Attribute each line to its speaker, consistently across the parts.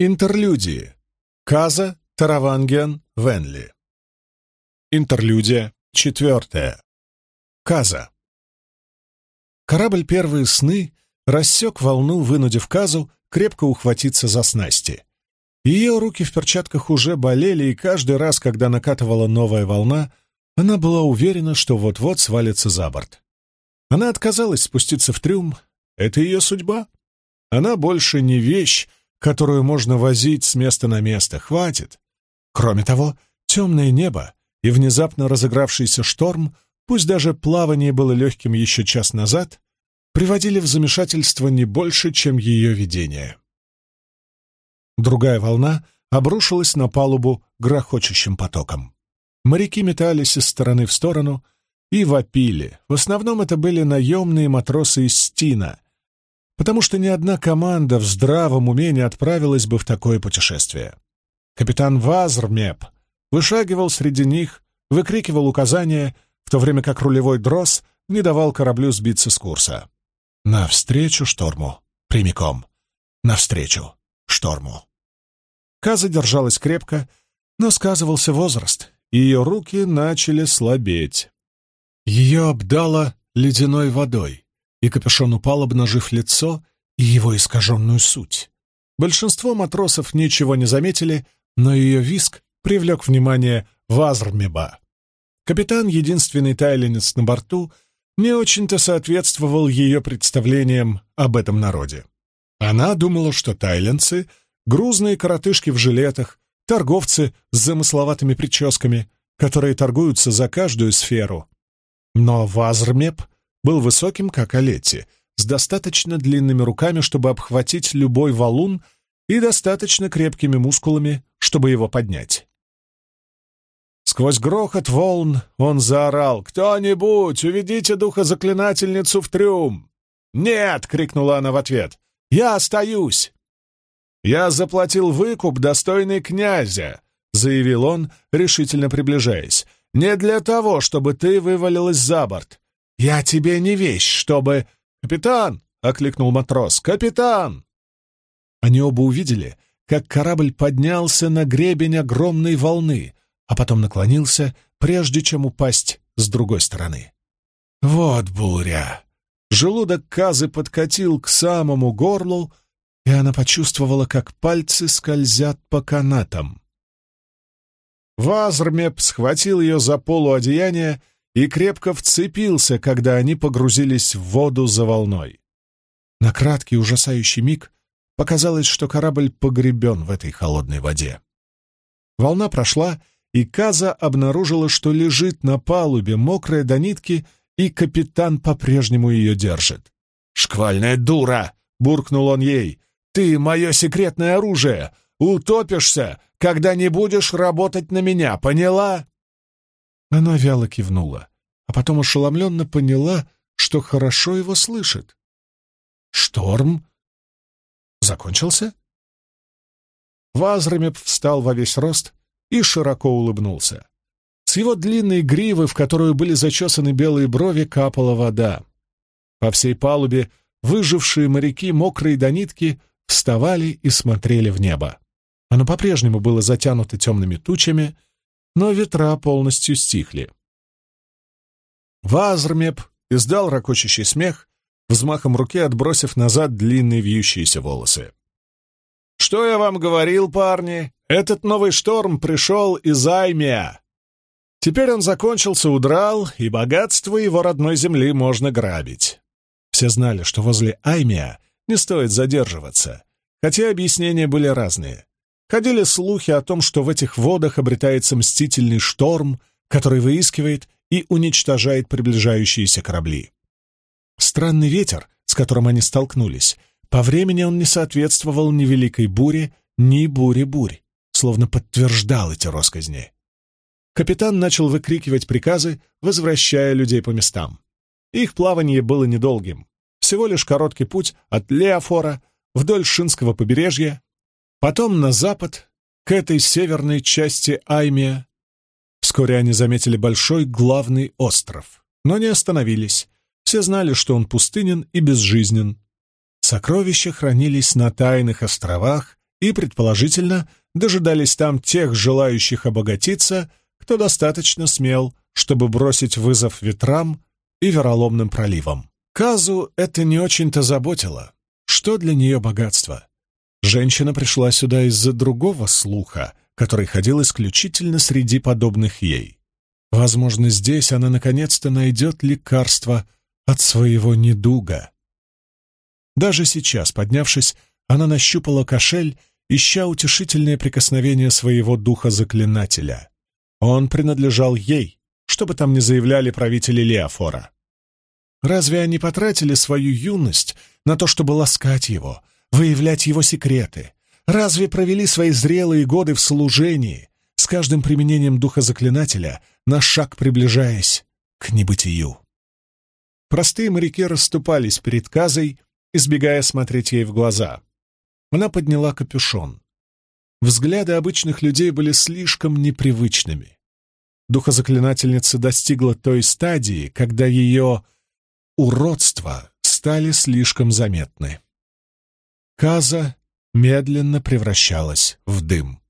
Speaker 1: Интерлюдии. Каза, Таравангиан, Венли. Интерлюдия четвертая. Каза. Корабль «Первые сны» рассек волну, вынудив Казу крепко ухватиться за снасти. Ее руки в перчатках уже болели, и каждый раз, когда накатывала новая волна, она была уверена, что вот-вот свалится за борт. Она отказалась спуститься в трюм. Это ее судьба. Она больше не вещь, которую можно возить с места на место. Хватит. Кроме того, темное небо и внезапно разыгравшийся шторм, пусть даже плавание было легким еще час назад, приводили в замешательство не больше, чем ее видение. Другая волна обрушилась на палубу грохочущим потоком. Моряки метались из стороны в сторону и вопили. В основном это были наемные матросы из Стина, потому что ни одна команда в здравом уме не отправилась бы в такое путешествие. Капитан Вазрмеп вышагивал среди них, выкрикивал указания, в то время как рулевой дрос не давал кораблю сбиться с курса. Навстречу шторму. Прямиком. Навстречу шторму. Каза держалась крепко, но сказывался возраст, и ее руки начали слабеть. Ее обдало ледяной водой и капюшон упал, обнажив лицо и его искаженную суть. Большинство матросов ничего не заметили, но ее виск привлек внимание Вазрмеба. Капитан, единственный тайленец на борту, не очень-то соответствовал ее представлениям об этом народе. Она думала, что тайленцы — грузные коротышки в жилетах, торговцы с замысловатыми прическами, которые торгуются за каждую сферу. Но Вазрмеб был высоким, как Олетти, с достаточно длинными руками, чтобы обхватить любой валун, и достаточно крепкими мускулами, чтобы его поднять. Сквозь грохот волн он заорал «Кто-нибудь, уведите духозаклинательницу в трюм!» «Нет!» — крикнула она в ответ. «Я остаюсь!» «Я заплатил выкуп, достойный князя!» — заявил он, решительно приближаясь. «Не для того, чтобы ты вывалилась за борт. «Я тебе не вещь, чтобы...» «Капитан!» — окликнул матрос. «Капитан!» Они оба увидели, как корабль поднялся на гребень огромной волны, а потом наклонился, прежде чем упасть с другой стороны. Вот буря! Желудок Казы подкатил к самому горлу, и она почувствовала, как пальцы скользят по канатам. Вазрмеп схватил ее за полу одеяния и крепко вцепился, когда они погрузились в воду за волной. На краткий ужасающий миг показалось, что корабль погребен в этой холодной воде. Волна прошла, и Каза обнаружила, что лежит на палубе, мокрая до нитки, и капитан по-прежнему ее держит. «Шквальная дура!» — буркнул он ей. «Ты — мое секретное оружие! Утопишься, когда не будешь работать на меня, поняла?» Она вяло кивнула, а потом ошеломленно поняла, что хорошо его слышит. «Шторм? Закончился?» Вазрамеп встал во весь рост и широко улыбнулся. С его длинной гривы, в которую были зачесаны белые брови, капала вода. По всей палубе выжившие моряки, мокрые до нитки, вставали и смотрели в небо. Оно по-прежнему было затянуто темными тучами, но ветра полностью стихли. Вазрмеп издал ракочущий смех, взмахом руки отбросив назад длинные вьющиеся волосы. «Что я вам говорил, парни? Этот новый шторм пришел из Аймия. Теперь он закончился, удрал, и богатство его родной земли можно грабить». Все знали, что возле Аймия не стоит задерживаться, хотя объяснения были разные. Ходили слухи о том, что в этих водах обретается мстительный шторм, который выискивает и уничтожает приближающиеся корабли. Странный ветер, с которым они столкнулись, по времени он не соответствовал ни великой буре, ни буре-бурь, словно подтверждал эти росказни. Капитан начал выкрикивать приказы, возвращая людей по местам. Их плавание было недолгим. Всего лишь короткий путь от Леофора вдоль Шинского побережья Потом на запад, к этой северной части Аймия. Вскоре они заметили большой главный остров, но не остановились. Все знали, что он пустынен и безжизнен. Сокровища хранились на тайных островах и, предположительно, дожидались там тех желающих обогатиться, кто достаточно смел, чтобы бросить вызов ветрам и вероломным проливам. Казу это не очень-то заботило. Что для нее богатство? Женщина пришла сюда из-за другого слуха, который ходил исключительно среди подобных ей. Возможно, здесь она наконец-то найдет лекарство от своего недуга. Даже сейчас, поднявшись, она нащупала кошель, ища утешительное прикосновение своего духа-заклинателя. Он принадлежал ей, чтобы там не заявляли правители Леофора. Разве они потратили свою юность на то, чтобы ласкать его, выявлять его секреты? Разве провели свои зрелые годы в служении, с каждым применением духа заклинателя, на шаг приближаясь к небытию? Простые моряки расступались перед Казой, избегая смотреть ей в глаза. Она подняла капюшон. Взгляды обычных людей были слишком непривычными. Духозаклинательница достигла той стадии, когда ее уродства стали слишком заметны. Каза медленно превращалась в дым.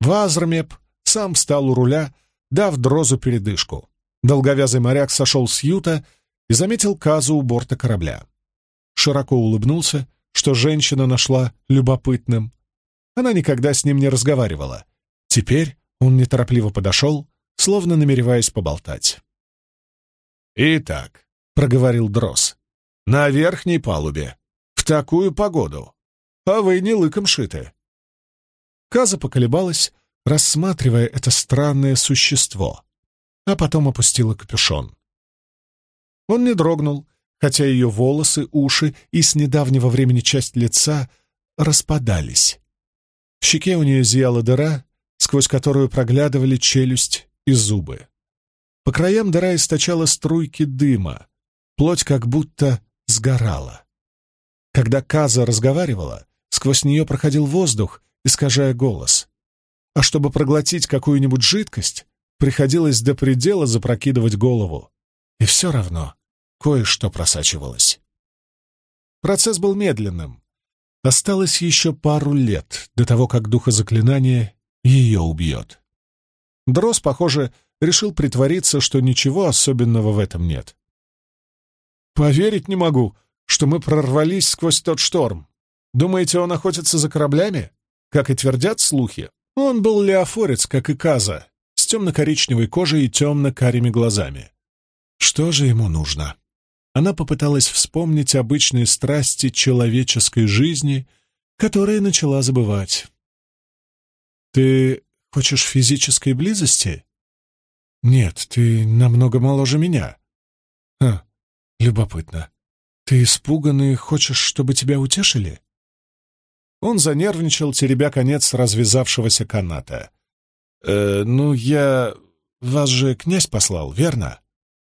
Speaker 1: Вазрмеп сам встал у руля, дав Дрозу передышку. Долговязый моряк сошел с юта и заметил Казу у борта корабля. Широко улыбнулся, что женщина нашла любопытным. Она никогда с ним не разговаривала. Теперь он неторопливо подошел, словно намереваясь поболтать. «Итак, проговорил Дрос. «На верхней палубе. Такую погоду. А вы не лыком шиты». Каза поколебалась, рассматривая это странное существо, а потом опустила капюшон. Он не дрогнул, хотя ее волосы, уши и с недавнего времени часть лица распадались. В щеке у нее зияла дыра, сквозь которую проглядывали челюсть и зубы. По краям дыра источала струйки дыма, Плоть как будто сгорала. Когда Каза разговаривала, сквозь нее проходил воздух, искажая голос. А чтобы проглотить какую-нибудь жидкость, приходилось до предела запрокидывать голову. И все равно кое-что просачивалось. Процесс был медленным. Осталось еще пару лет до того, как духозаклинание ее убьет. Дрос, похоже, решил притвориться, что ничего особенного в этом нет. Поверить не могу, что мы прорвались сквозь тот шторм. Думаете, он охотится за кораблями? Как и твердят слухи. Он был леофорец, как и Каза, с темно-коричневой кожей и темно-карими глазами. Что же ему нужно? Она попыталась вспомнить обычные страсти человеческой жизни, которые начала забывать. «Ты хочешь физической близости?» «Нет, ты намного моложе меня». «Ха, Любопытно. Ты испуган и хочешь, чтобы тебя утешили? Он занервничал, теребя конец развязавшегося каната. «Э, ну, я... Вас же князь послал, верно?»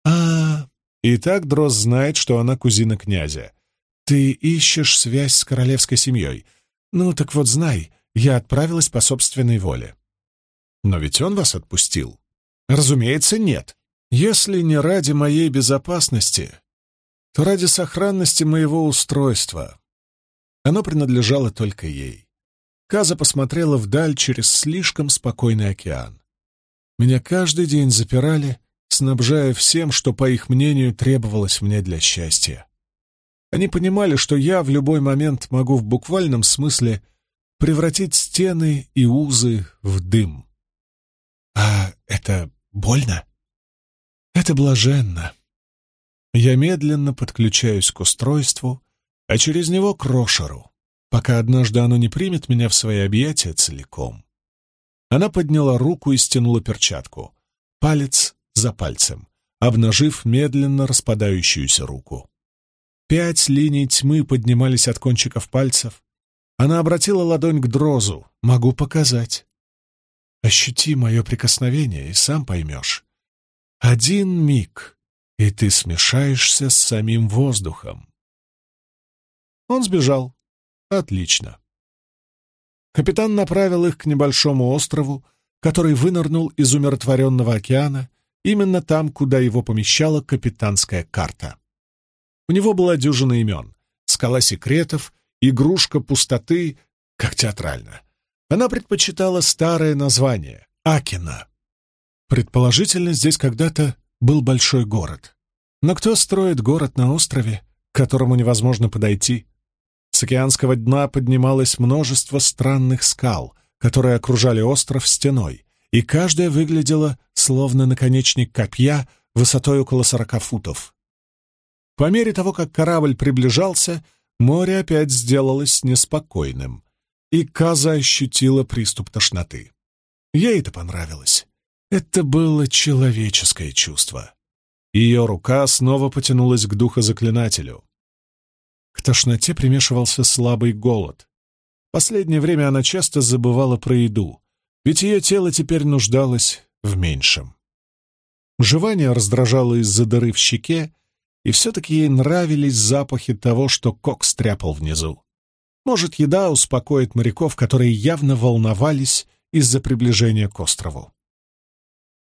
Speaker 1: а. И так Дрозд знает, что она кузина князя. «Ты ищешь связь с королевской семьей. Ну, так вот знай, я отправилась по собственной воле». «Но ведь он вас отпустил?» «Разумеется, нет. Если не ради моей безопасности, то ради сохранности моего устройства. Оно принадлежало только ей. Каза посмотрела вдаль через слишком спокойный океан. Меня каждый день запирали, снабжая всем, что, по их мнению, требовалось мне для счастья. Они понимали, что я в любой момент могу в буквальном смысле превратить стены и узы в дым. А это больно? Это блаженно. Я медленно подключаюсь к устройству, а через него к Рошеру, пока однажды оно не примет меня в свои объятия целиком. Она подняла руку и стянула перчатку, палец за пальцем, обнажив медленно распадающуюся руку. Пять линий тьмы поднимались от кончиков пальцев. Она обратила ладонь к дрозу. «Могу показать». «Ощути мое прикосновение, и сам поймешь. Один миг, и ты смешаешься с самим воздухом. Он сбежал. Отлично. Капитан направил их к небольшому острову, который вынырнул из умиротворенного океана, именно там, куда его помещала капитанская карта. У него была дюжина имен — скала секретов, игрушка пустоты, как театрально. Она предпочитала старое название — Акина. Предположительно, здесь когда-то был большой город. Но кто строит город на острове, к которому невозможно подойти? С океанского дна поднималось множество странных скал, которые окружали остров стеной, и каждая выглядела словно наконечник копья высотой около сорока футов. По мере того, как корабль приближался, море опять сделалось неспокойным, и Каза ощутила приступ тошноты. Ей это понравилось. Это было человеческое чувство. Ее рука снова потянулась к духозаклинателю. К тошноте примешивался слабый голод. Последнее время она часто забывала про еду, ведь ее тело теперь нуждалось в меньшем. Жевание раздражало из-за дыры в щеке, и все-таки ей нравились запахи того, что Кок стряпал внизу. Может, еда успокоит моряков, которые явно волновались из-за приближения к острову.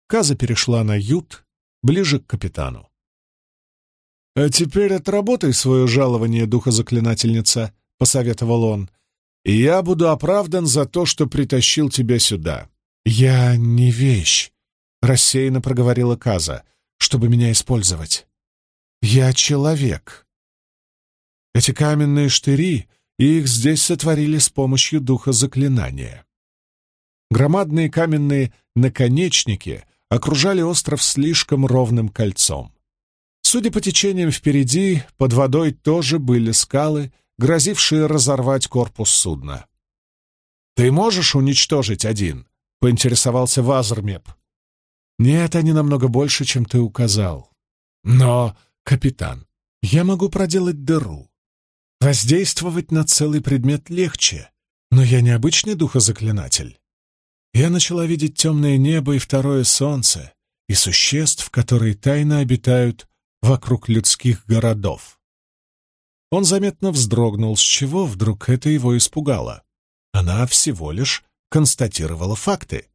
Speaker 1: Каза перешла на ют, ближе к капитану. «А теперь отработай свое жалование, духозаклинательница», — посоветовал он, и я буду оправдан за то, что притащил тебя сюда». «Я не вещь», — рассеянно проговорила Каза, — «чтобы меня использовать. Я человек. Эти каменные штыри, их здесь сотворили с помощью духа заклинания. Громадные каменные наконечники окружали остров слишком ровным кольцом. Судя по течениям впереди, под водой тоже были скалы, грозившие разорвать корпус судна. «Ты можешь уничтожить один?» — поинтересовался Вазермеп. «Нет, они намного больше, чем ты указал. Но, капитан, я могу проделать дыру. Воздействовать на целый предмет легче, но я не обычный духозаклинатель. Я начала видеть темное небо и второе солнце, и существ, которые тайно обитают вокруг людских городов. Он заметно вздрогнул, с чего вдруг это его испугало. Она всего лишь констатировала факты.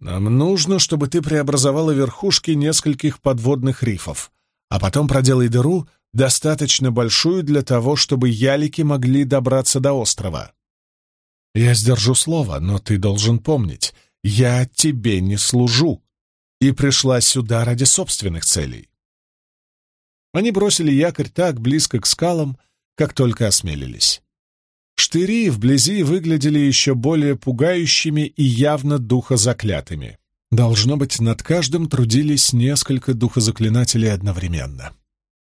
Speaker 1: «Нам нужно, чтобы ты преобразовала верхушки нескольких подводных рифов, а потом проделай дыру, достаточно большую для того, чтобы ялики могли добраться до острова. Я сдержу слово, но ты должен помнить, я тебе не служу и пришла сюда ради собственных целей. Они бросили якорь так близко к скалам, как только осмелились. Штыри вблизи выглядели еще более пугающими и явно духозаклятыми. Должно быть, над каждым трудились несколько духозаклинателей одновременно.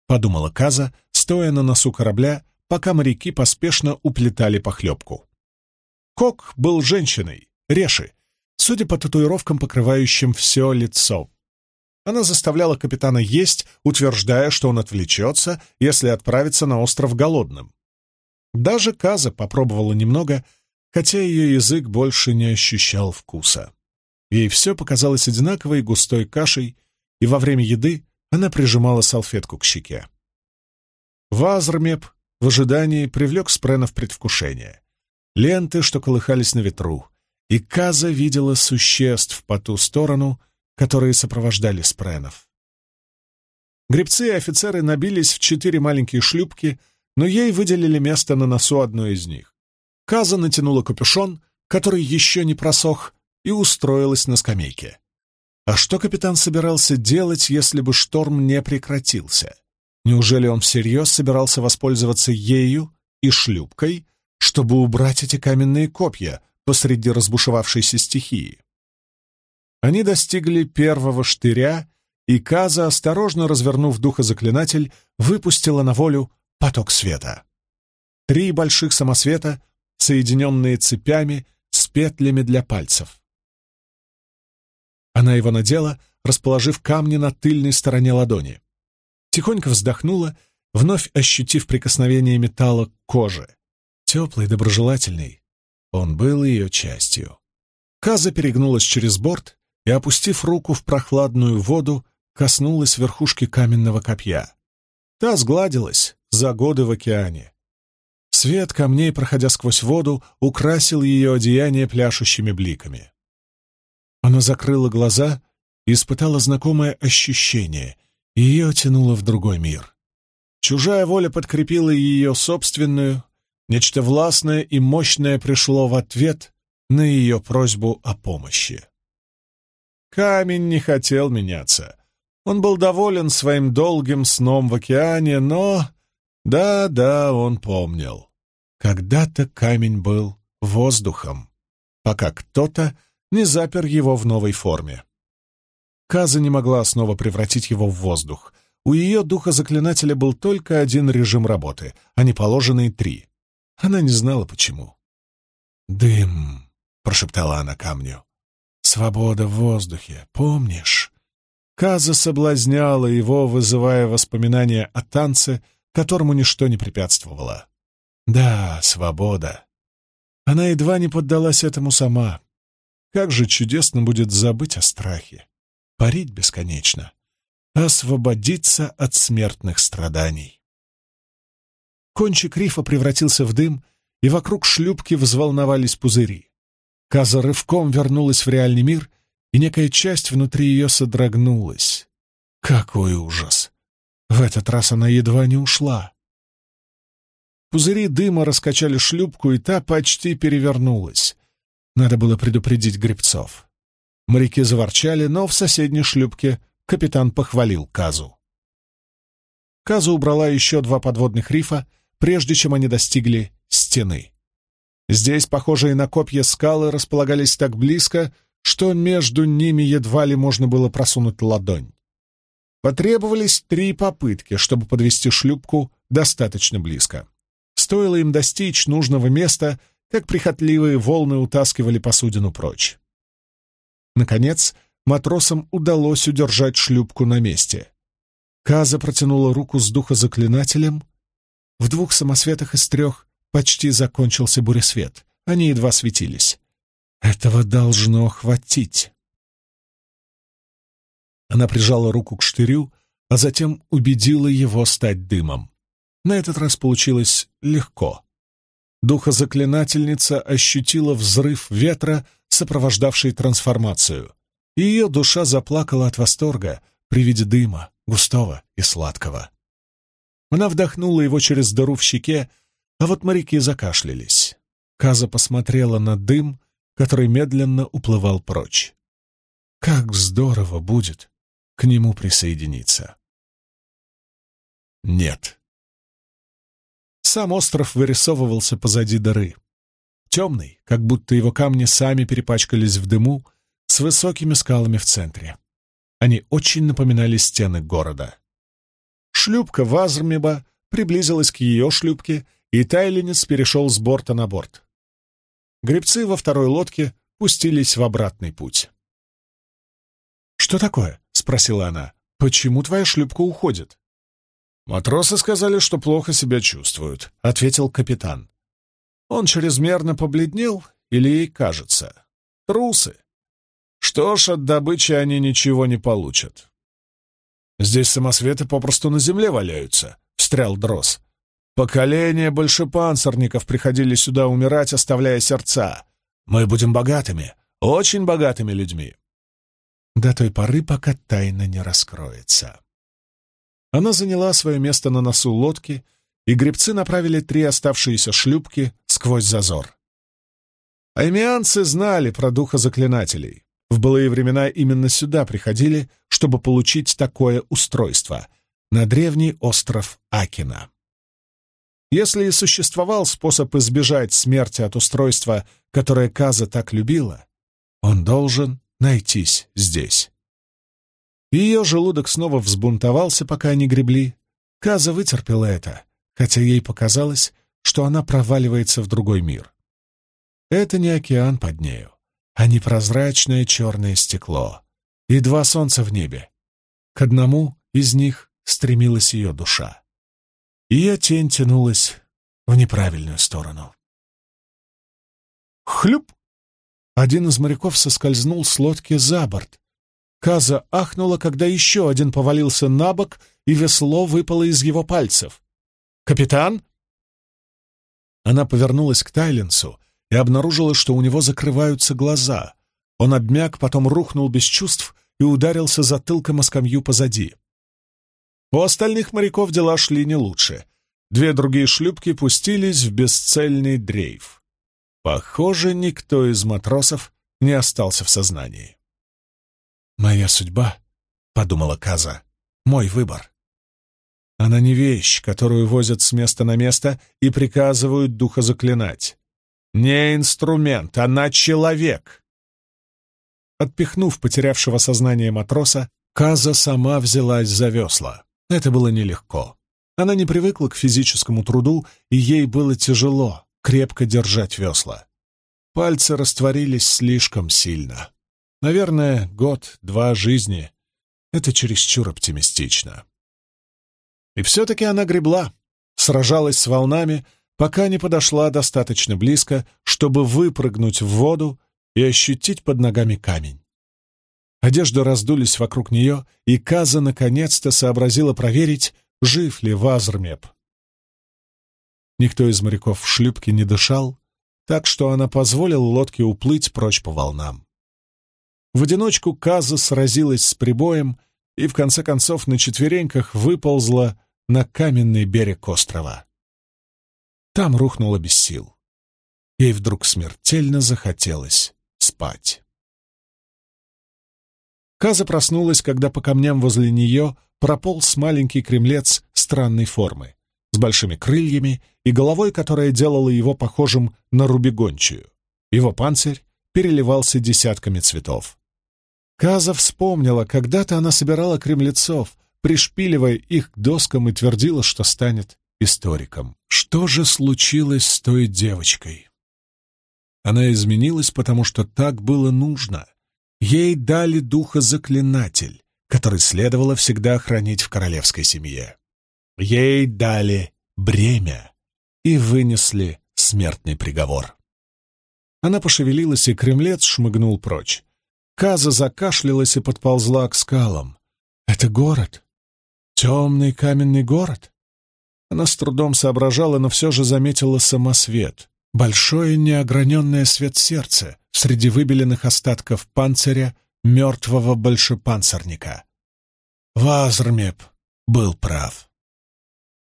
Speaker 1: Подумала Каза, стоя на носу корабля, пока моряки поспешно уплетали похлебку. Кок был женщиной, Реши, судя по татуировкам, покрывающим все лицо. Она заставляла капитана есть, утверждая, что он отвлечется, если отправится на остров голодным. Даже Каза попробовала немного, хотя ее язык больше не ощущал вкуса. Ей все показалось одинаковой густой кашей, и во время еды она прижимала салфетку к щеке. Вазрмеп в ожидании привлек Спрена в предвкушение. Ленты, что колыхались на ветру, и Каза видела существ по ту сторону — которые сопровождали спренов. Гребцы и офицеры набились в четыре маленькие шлюпки, но ей выделили место на носу одной из них. Каза натянула капюшон, который еще не просох, и устроилась на скамейке. А что капитан собирался делать, если бы шторм не прекратился? Неужели он всерьез собирался воспользоваться ею и шлюпкой, чтобы убрать эти каменные копья посреди разбушевавшейся стихии? Они достигли первого штыря, и Каза, осторожно развернув духозаклинатель, выпустила на волю поток света. Три больших самосвета, соединенные цепями с петлями для пальцев. Она его надела, расположив камни на тыльной стороне ладони. Тихонько вздохнула, вновь ощутив прикосновение металла к коже. Теплый, доброжелательный. Он был ее частью. Каза перегнулась через борт и, опустив руку в прохладную воду, коснулась верхушки каменного копья. Та сгладилась за годы в океане. Свет камней, проходя сквозь воду, украсил ее одеяние пляшущими бликами. Она закрыла глаза и испытала знакомое ощущение, ее тянуло в другой мир. Чужая воля подкрепила ее собственную, Нечто властное и мощное пришло в ответ на ее просьбу о помощи. Камень не хотел меняться. Он был доволен своим долгим сном в океане, но... Да-да, он помнил. Когда-то камень был воздухом, пока кто-то не запер его в новой форме. Каза не могла снова превратить его в воздух. У ее духа заклинателя был только один режим работы, а не положенные три. Она не знала, почему. «Дым», — прошептала она камню. «Свобода в воздухе, помнишь?» Каза соблазняла его, вызывая воспоминания о танце, которому ничто не препятствовало. Да, свобода. Она едва не поддалась этому сама. Как же чудесно будет забыть о страхе, парить бесконечно, освободиться от смертных страданий. Кончик рифа превратился в дым, и вокруг шлюпки взволновались пузыри. Каза рывком вернулась в реальный мир, и некая часть внутри ее содрогнулась. Какой ужас! В этот раз она едва не ушла. Пузыри дыма раскачали шлюпку, и та почти перевернулась. Надо было предупредить гребцов. Моряки заворчали, но в соседней шлюпке капитан похвалил Казу. Каза убрала еще два подводных рифа, прежде чем они достигли стены. Здесь, похожие на копья скалы, располагались так близко, что между ними едва ли можно было просунуть ладонь. Потребовались три попытки, чтобы подвести шлюпку достаточно близко. Стоило им достичь нужного места, как прихотливые волны утаскивали посудину прочь. Наконец, матросам удалось удержать шлюпку на месте. Каза протянула руку с духозаклинателем. В двух самосветах из трех почти закончился буресвет. Они едва светились. Этого должно хватить. Она прижала руку к штырю, а затем убедила его стать дымом. На этот раз получилось легко. Духозаклинательница ощутила взрыв ветра, сопровождавший трансформацию, и ее душа заплакала от восторга при виде дыма, густого и сладкого. Она вдохнула его через дыру в щеке, а вот моряки закашлялись. Каза посмотрела на дым, который медленно уплывал прочь. Как здорово будет к нему присоединиться. Нет. Сам остров вырисовывался позади дыры. Темный, как будто его камни сами перепачкались в дыму, с высокими скалами в центре. Они очень напоминали стены города. Шлюпка Вазрмеба приблизилась к ее шлюпке, и тайленец перешел с борта на борт. Гребцы во второй лодке пустились в обратный путь. «Что такое?» — спросила она. «Почему твоя шлюпка уходит?» «Матросы сказали, что плохо себя чувствуют», — ответил капитан. Он чрезмерно побледнел, или ей кажется. Трусы. Что ж, от добычи они ничего не получат. «Здесь самосветы попросту на земле валяются», — встрял Дрос. Поколения большепанцирников приходили сюда умирать, оставляя сердца. Мы будем богатыми, очень богатыми людьми. До той поры, пока тайна не раскроется. Она заняла свое место на носу лодки, и гребцы направили три оставшиеся шлюпки сквозь зазор. Аймианцы знали про духа заклинателей. В былые времена именно сюда приходили, чтобы получить такое устройство — на древний остров Акина. Если и существовал способ избежать смерти от устройства, которое Каза так любила, он должен найтись здесь. Ее желудок снова взбунтовался, пока они гребли. Каза вытерпела это, хотя ей показалось, что она проваливается в другой мир. Это не океан под нею, а непрозрачное черное стекло и два солнца в небе. К одному из них стремилась ее душа. Ее тень тянулась в неправильную сторону. Хлюп! Один из моряков соскользнул с лодки за борт. Каза ахнула, когда еще один повалился на бок, и весло выпало из его пальцев. «Капитан?» Она повернулась к Тайленсу и обнаружила, что у него закрываются глаза. Он обмяк, потом рухнул без чувств и ударился затылком о скамью позади. У остальных моряков дела шли не лучше. Две другие шлюпки пустились в бесцельный дрейф. Похоже, никто из матросов не остался в сознании. «Моя судьба», — подумала Каза, — «мой выбор». Она не вещь, которую возят с места на место и приказывают духа заклинать. Не инструмент, она человек. Отпихнув потерявшего сознание матроса, Каза сама взялась за весла. Это было нелегко. Она не привыкла к физическому труду, и ей было тяжело крепко держать весла. Пальцы растворились слишком сильно. Наверное, год-два жизни — это чересчур оптимистично. И все-таки она гребла, сражалась с волнами, пока не подошла достаточно близко, чтобы выпрыгнуть в воду и ощутить под ногами камень. Одежды раздулись вокруг нее, и Каза наконец-то сообразила проверить, жив ли Вазрмеп. Никто из моряков в шлюпке не дышал, так что она позволила лодке уплыть прочь по волнам. В одиночку Каза сразилась с прибоем и, в конце концов, на четвереньках выползла на каменный берег острова. Там рухнула без сил. Ей вдруг смертельно захотелось спать. Каза проснулась, когда по камням возле нее прополз маленький кремлец странной формы с большими крыльями и головой, которая делала его похожим на рубегончию. Его панцирь переливался десятками цветов. Каза вспомнила, когда-то она собирала кремлецов, пришпиливая их к доскам и твердила, что станет историком. Что же случилось с той девочкой? Она изменилась, потому что так было нужно. Ей дали духа-заклинатель, который следовало всегда хранить в королевской семье. Ей дали бремя и вынесли смертный приговор. Она пошевелилась, и кремлец шмыгнул прочь. Каза закашлялась и подползла к скалам. «Это город? Темный каменный город?» Она с трудом соображала, но все же заметила самосвет. Большое неограненное свет сердца среди выбеленных остатков панциря мертвого большепанцирника. Вазрмеп был прав.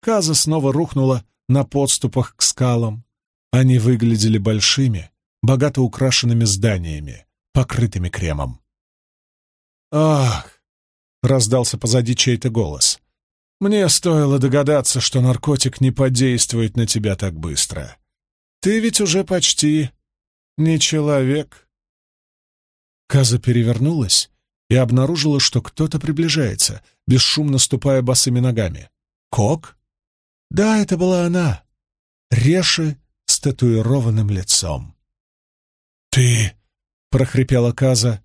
Speaker 1: Каза снова рухнула на подступах к скалам. Они выглядели большими, богато украшенными зданиями, покрытыми кремом. «Ах!» — раздался позади чей-то голос. «Мне стоило догадаться, что наркотик не подействует на тебя так быстро. Ты ведь уже почти не человек». Каза перевернулась и обнаружила, что кто-то приближается, бесшумно ступая босыми ногами. «Кок?» Да, это была она, Реши с татуированным лицом. «Ты!» — прохрипела Каза.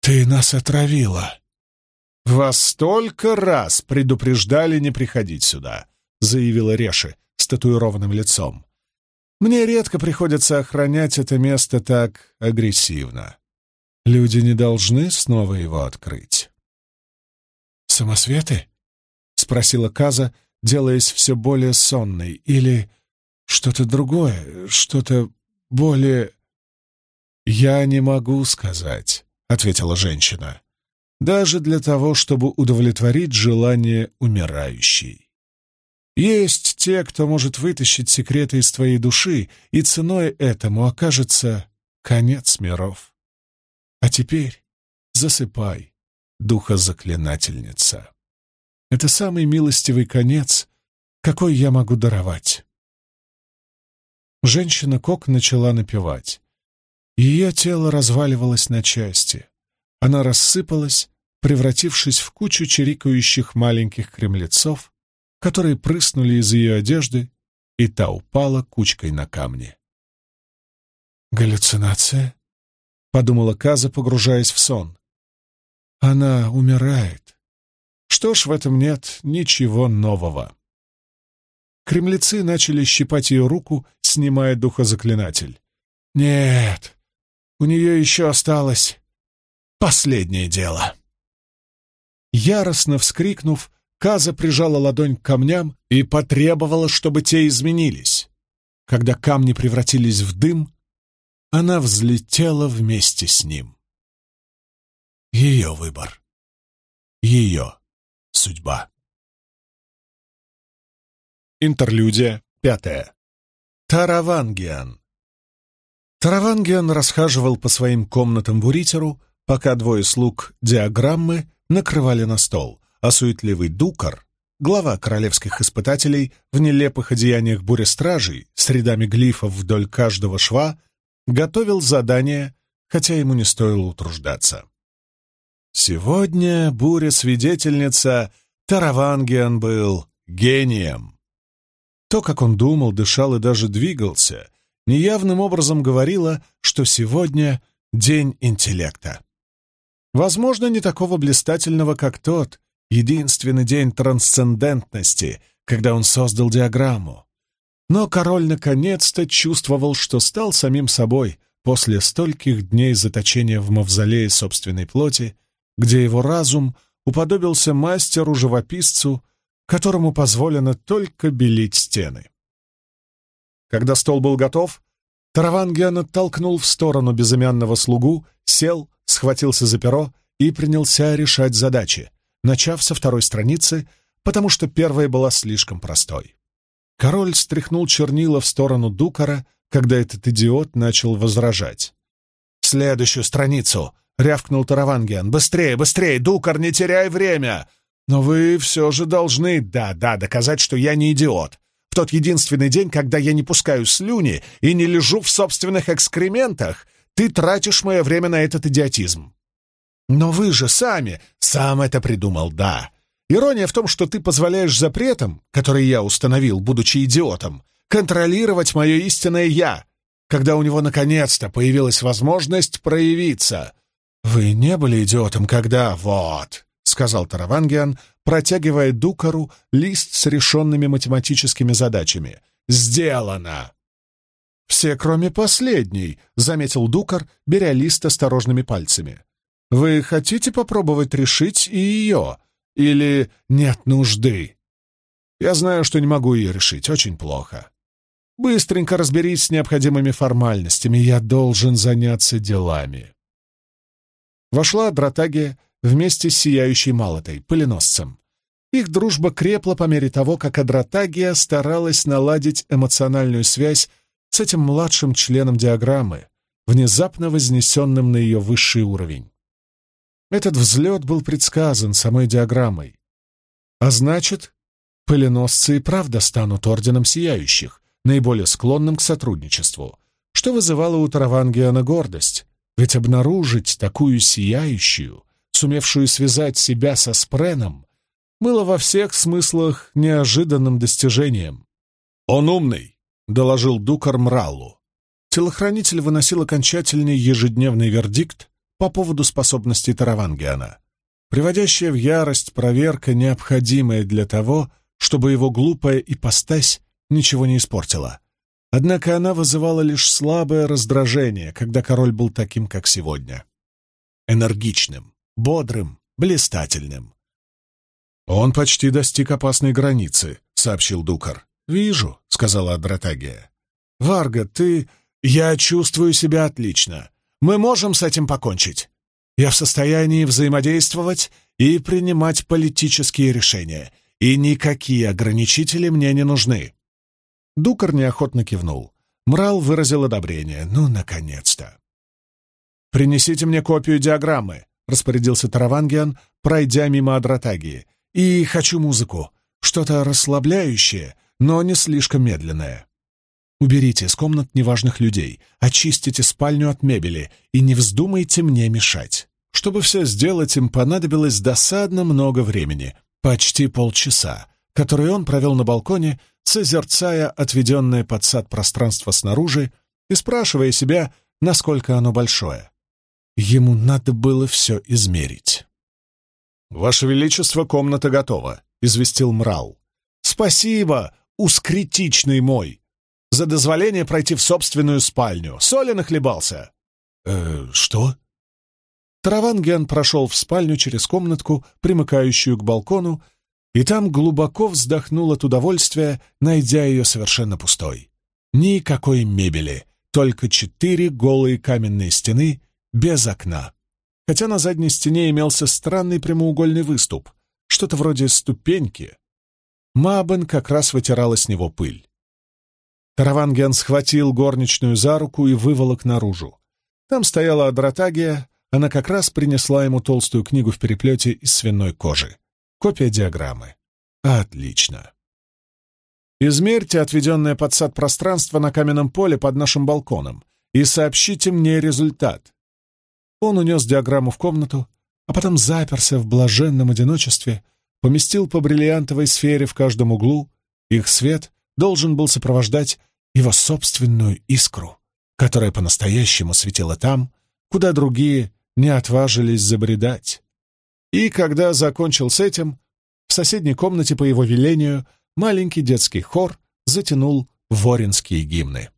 Speaker 1: «Ты нас отравила!» «Вас столько раз предупреждали не приходить сюда», — заявила Реши с татуированным лицом. «Мне редко приходится охранять это место так агрессивно. Люди не должны снова его открыть». «Самосветы?» — спросила Каза, делаясь все более сонной, или что-то другое, что-то более... «Я не могу сказать», — ответила женщина, «даже для того, чтобы удовлетворить желание умирающей. Есть те, кто может вытащить секреты из твоей души, и ценой этому окажется конец миров. А теперь засыпай, духозаклинательница». Это самый милостивый конец, какой я могу даровать. Женщина-кок начала напевать. Ее тело разваливалось на части. Она рассыпалась, превратившись в кучу чирикающих маленьких кремлецов, которые прыснули из ее одежды, и та упала кучкой на камни. «Галлюцинация?» — подумала Каза, погружаясь в сон. «Она умирает. Что ж, в этом нет ничего нового. Кремлецы начали щипать ее руку, снимая духозаклинатель. Нет, у нее еще осталось последнее дело. Яростно вскрикнув, Каза прижала ладонь к камням и потребовала, чтобы те изменились. Когда камни превратились в дым, она взлетела вместе с ним. Ее выбор. Ее судьба. Интерлюдия пятая. Таравангиан. Таравангиан расхаживал по своим комнатам Буритеру, пока двое слуг диаграммы накрывали на стол, а суетливый Дукар, глава королевских испытателей в нелепых одеяниях бурестражей с рядами глифов вдоль каждого шва, готовил задание, хотя ему не стоило утруждаться. Сегодня буря-свидетельница Таравангиан был гением. То, как он думал, дышал и даже двигался, неявным образом говорило, что сегодня день интеллекта. Возможно, не такого блистательного, как тот, единственный день трансцендентности, когда он создал диаграмму. Но король наконец-то чувствовал, что стал самим собой после стольких дней заточения в мавзолее собственной плоти, где его разум уподобился мастеру-живописцу, которому позволено только белить стены. Когда стол был готов, Таравангиан оттолкнул в сторону безымянного слугу, сел, схватился за перо и принялся решать задачи, начав со второй страницы, потому что первая была слишком простой. Король стряхнул чернила в сторону Дукара, когда этот идиот начал возражать. «Следующую страницу!» — рявкнул Таравангиан. «Быстрее, быстрее! Дукар, не теряй время! Но вы все же должны, да-да, доказать, что я не идиот. В тот единственный день, когда я не пускаю слюни и не лежу в собственных экскрементах, ты тратишь мое время на этот идиотизм. Но вы же сами, сам это придумал, да. Ирония в том, что ты позволяешь запретам, которые я установил, будучи идиотом, контролировать мое истинное «я», когда у него наконец-то появилась возможность проявиться. Вы не были идиотом, когда... Вот сказал Таравангиан, протягивая Дукару лист с решенными математическими задачами. «Сделано!» «Все, кроме последней», — заметил Дукар, беря лист осторожными пальцами. «Вы хотите попробовать решить и ее? Или нет нужды?» «Я знаю, что не могу ее решить, очень плохо. Быстренько разберись с необходимыми формальностями, я должен заняться делами». Вошла Дратагия вместе с сияющей Малотой, пыленосцем. Их дружба крепла по мере того, как Адратагия старалась наладить эмоциональную связь с этим младшим членом диаграммы, внезапно вознесенным на ее высший уровень. Этот взлет был предсказан самой диаграммой. А значит, пыленосцы и правда станут орденом сияющих, наиболее склонным к сотрудничеству, что вызывало у Таравангиана гордость, ведь обнаружить такую сияющую сумевшую связать себя со Спреном, было во всех смыслах неожиданным достижением. «Он умный», — доложил Дукар Мраллу. Телохранитель выносил окончательный ежедневный вердикт по поводу способностей Таравангиана. Приводящая в ярость проверка, необходимая для того, чтобы его глупая ипостась ничего не испортила. Однако она вызывала лишь слабое раздражение, когда король был таким, как сегодня. Энергичным, бодрым, блистательным. «Он почти достиг опасной границы», — сообщил Дукар. «Вижу», — сказала Адратагия. «Варга, ты... Я чувствую себя отлично. Мы можем с этим покончить. Я в состоянии взаимодействовать и принимать политические решения, и никакие ограничители мне не нужны». Дукар неохотно кивнул. Мрал выразил одобрение. «Ну, наконец-то!» «Принесите мне копию диаграммы», распорядился Таравангиан, пройдя мимо Адратагии. «И хочу музыку. Что-то расслабляющее, но не слишком медленное. Уберите из комнат неважных людей, очистите спальню от мебели и не вздумайте мне мешать». Чтобы все сделать, им понадобилось досадно много времени, почти полчаса, которые он провел на балконе, созерцая отведенное под сад пространство снаружи и спрашивая себя, насколько оно большое. Ему надо было все измерить. «Ваше Величество, комната готова», — известил Мрал. «Спасибо, ускритичный мой, за дозволение пройти в собственную спальню. Соли нахлебался». «Э, что?» Тараванген прошел в спальню через комнатку, примыкающую к балкону, и там глубоко вздохнул от удовольствия, найдя ее совершенно пустой. Никакой мебели, только четыре голые каменные стены без окна, хотя на задней стене имелся странный прямоугольный выступ, что-то вроде ступеньки. Мабен как раз вытирала с него пыль. Таравангиан схватил горничную за руку и выволок наружу. Там стояла Адратагия, она как раз принесла ему толстую книгу в переплете из свиной кожи. Копия диаграммы. Отлично. Измерьте отведенное под сад пространство на каменном поле под нашим балконом и сообщите мне результат. Он унес диаграмму в комнату, а потом заперся в блаженном одиночестве, поместил по бриллиантовой сфере в каждом углу, их свет должен был сопровождать его собственную искру, которая по-настоящему светила там, куда другие не отважились забредать. И когда закончил с этим, в соседней комнате по его велению маленький детский хор затянул воринские гимны.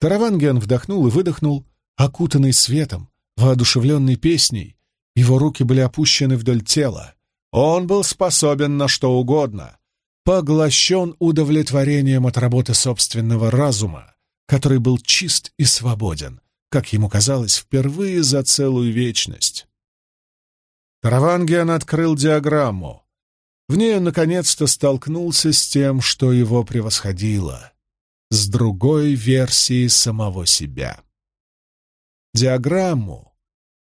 Speaker 1: Тараванген вдохнул и выдохнул, окутанный светом, воодушевленный песней. Его руки были опущены вдоль тела. Он был способен на что угодно, поглощен удовлетворением от работы собственного разума, который был чист и свободен, как ему казалось, впервые за целую вечность. Таравангиан открыл диаграмму. В ней он наконец-то столкнулся с тем, что его превосходило, с другой версией самого себя. Диаграмму,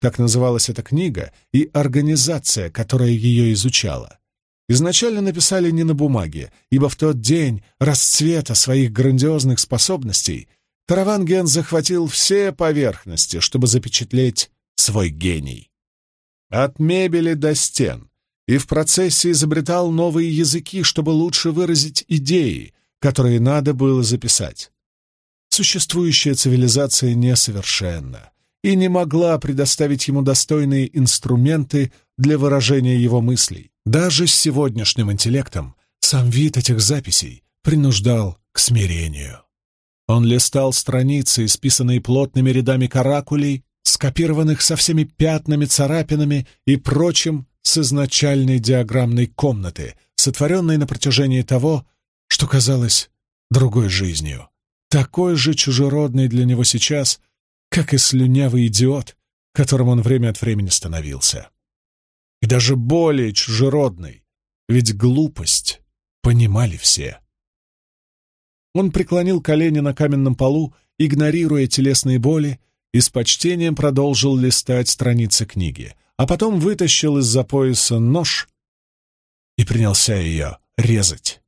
Speaker 1: так называлась эта книга, и организация, которая ее изучала, изначально написали не на бумаге, ибо в тот день расцвета своих грандиозных способностей Тараванген захватил все поверхности, чтобы запечатлеть свой гений. От мебели до стен, и в процессе изобретал новые языки, чтобы лучше выразить идеи, которые надо было записать. Существующая цивилизация несовершенна и не могла предоставить ему достойные инструменты для выражения его мыслей. Даже с сегодняшним интеллектом сам вид этих записей принуждал к смирению. Он листал страницы, исписанные плотными рядами каракулей, скопированных со всеми пятнами, царапинами и прочим с изначальной диаграммной комнаты, сотворенной на протяжении того, что казалось другой жизнью, такой же чужеродной для него сейчас, как и слюнявый идиот, которым он время от времени становился. И даже более чужеродный, ведь глупость понимали все. Он преклонил колени на каменном полу, игнорируя телесные боли, и с почтением продолжил листать страницы книги, а потом вытащил из-за пояса нож и принялся ее резать.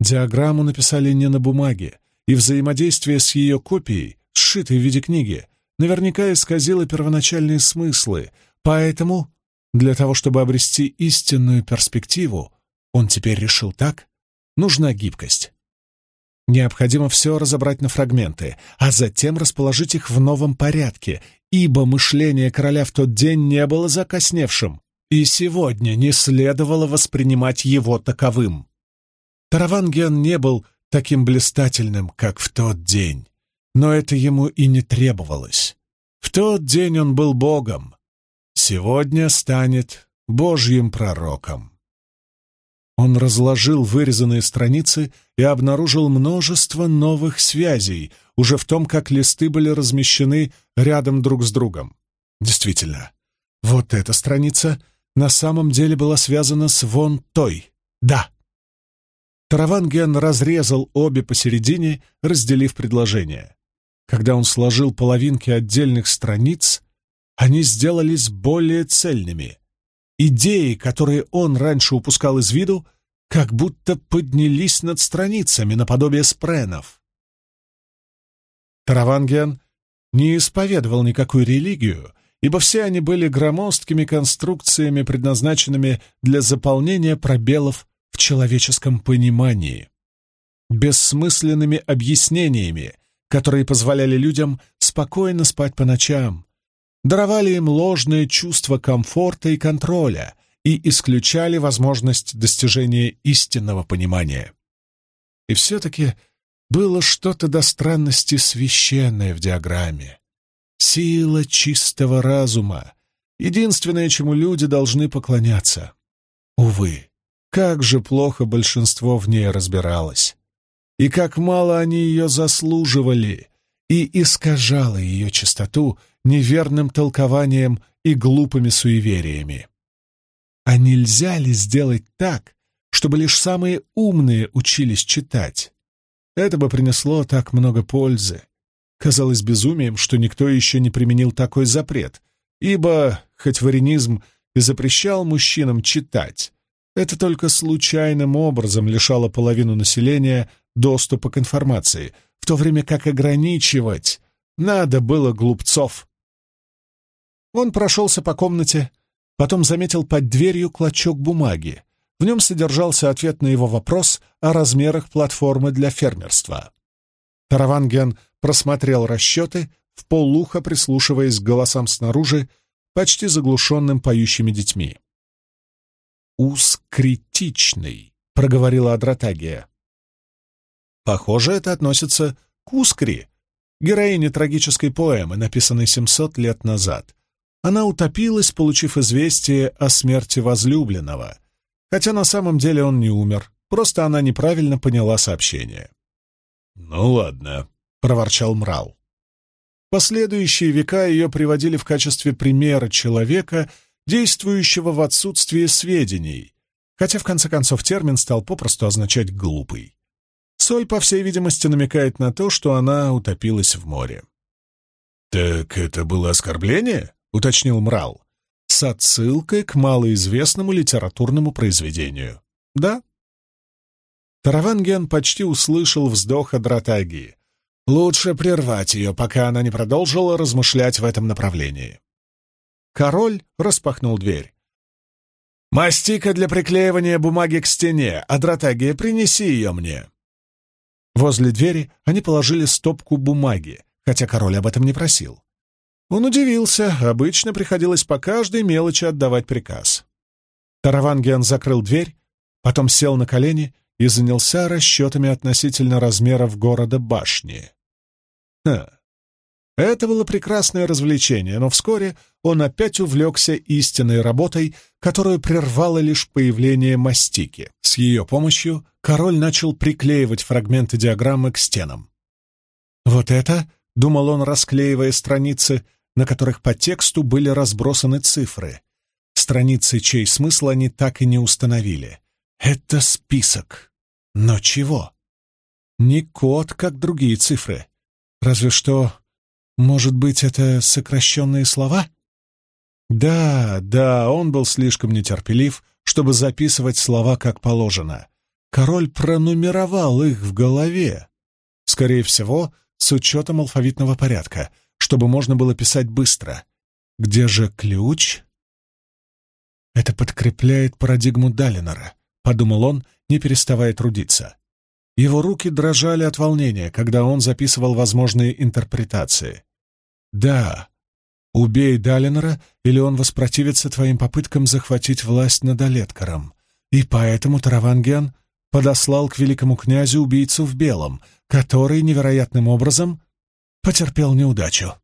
Speaker 1: Диаграмму написали не на бумаге, и взаимодействие с ее копией, сшитой в виде книги, наверняка исказило первоначальные смыслы, поэтому, для того чтобы обрести истинную перспективу, он теперь решил так, нужна гибкость. Необходимо все разобрать на фрагменты, а затем расположить их в новом порядке, ибо мышление короля в тот день не было закосневшим, и сегодня не следовало воспринимать его таковым. Таравангиан не был таким блистательным, как в тот день, но это ему и не требовалось. В тот день он был богом, сегодня станет божьим пророком. Он разложил вырезанные страницы и обнаружил множество новых связей, уже в том, как листы были размещены рядом друг с другом. Действительно, вот эта страница на самом деле была связана с вон той. Да. Тараванген разрезал обе посередине, разделив предложение. Когда он сложил половинки отдельных страниц, они сделались более цельными — Идеи, которые он раньше упускал из виду, как будто поднялись над страницами наподобие спренов. Таравангиан не исповедовал никакую религию, ибо все они были громоздкими конструкциями, предназначенными для заполнения пробелов в человеческом понимании, бессмысленными объяснениями, которые позволяли людям спокойно спать по ночам, даровали им ложное чувство комфорта и контроля и исключали возможность достижения истинного понимания. И все-таки было что-то до странности священное в диаграмме. Сила чистого разума — единственное, чему люди должны поклоняться. Увы, как же плохо большинство в ней разбиралось. И как мало они ее заслуживали, и искажало ее чистоту — неверным толкованием и глупыми суевериями. А нельзя ли сделать так, чтобы лишь самые умные учились читать. Это бы принесло так много пользы. Казалось безумием, что никто еще не применил такой запрет, ибо, хоть варенизм и запрещал мужчинам читать, это только случайным образом лишало половину населения доступа к информации, в то время как ограничивать надо было глупцов. Он прошелся по комнате, потом заметил под дверью клочок бумаги. В нем содержался ответ на его вопрос о размерах платформы для фермерства. Тараванген просмотрел расчеты, в полуха прислушиваясь к голосам снаружи, почти заглушенным поющими детьми. «Ускритичный», — проговорила Адратагия. Похоже, это относится к Ускри, героине трагической поэмы, написанной 700 лет назад. Она утопилась, получив известие о смерти возлюбленного, хотя на самом деле он не умер, просто она неправильно поняла сообщение.
Speaker 2: «Ну ладно», — проворчал Мрал.
Speaker 1: Последующие века ее приводили в качестве примера человека, действующего в отсутствии сведений, хотя в конце концов термин стал попросту означать «глупый». Соль, по всей видимости, намекает на то, что она утопилась в море.
Speaker 2: «Так это было оскорбление?» — уточнил Мрал.
Speaker 1: «С отсылкой к малоизвестному литературному произведению». «Да». Тараванген почти услышал вздох Адратагии. Лучше прервать ее, пока она не продолжила размышлять в этом направлении. Король распахнул дверь. «Мастика для приклеивания бумаги к стене. Адратагия, принеси ее мне». Возле двери они положили стопку бумаги, хотя король об этом не просил. Он удивился, обычно приходилось по каждой мелочи отдавать приказ. Таравангиан закрыл дверь, потом сел на колени и занялся расчетами относительно размеров города башни. Ха, это было прекрасное развлечение, но вскоре он опять увлекся истинной работой, которую прервало лишь появление мастики. С ее помощью король начал приклеивать фрагменты диаграммы к стенам. «Вот это», — думал он, расклеивая страницы, на которых по тексту были разбросаны цифры, страницы, чей смысл они так и не установили. «Это список. Но чего?» Не код, как другие цифры. Разве что может быть, это сокращенные слова? Да, да, он был слишком нетерпелив, чтобы записывать слова как положено. Король пронумеровал их в голове. Скорее всего, с учетом алфавитного порядка, чтобы можно было писать быстро. Где же ключ? Это подкрепляет парадигму Далинора, подумал он, не переставая трудиться. Его руки дрожали от волнения, когда он записывал возможные интерпретации. «Да, убей Далинора, или он воспротивится твоим попыткам захватить власть над Олеткаром. И поэтому Таравангиан подослал к великому князю убийцу в белом, который невероятным образом потерпел неудачу».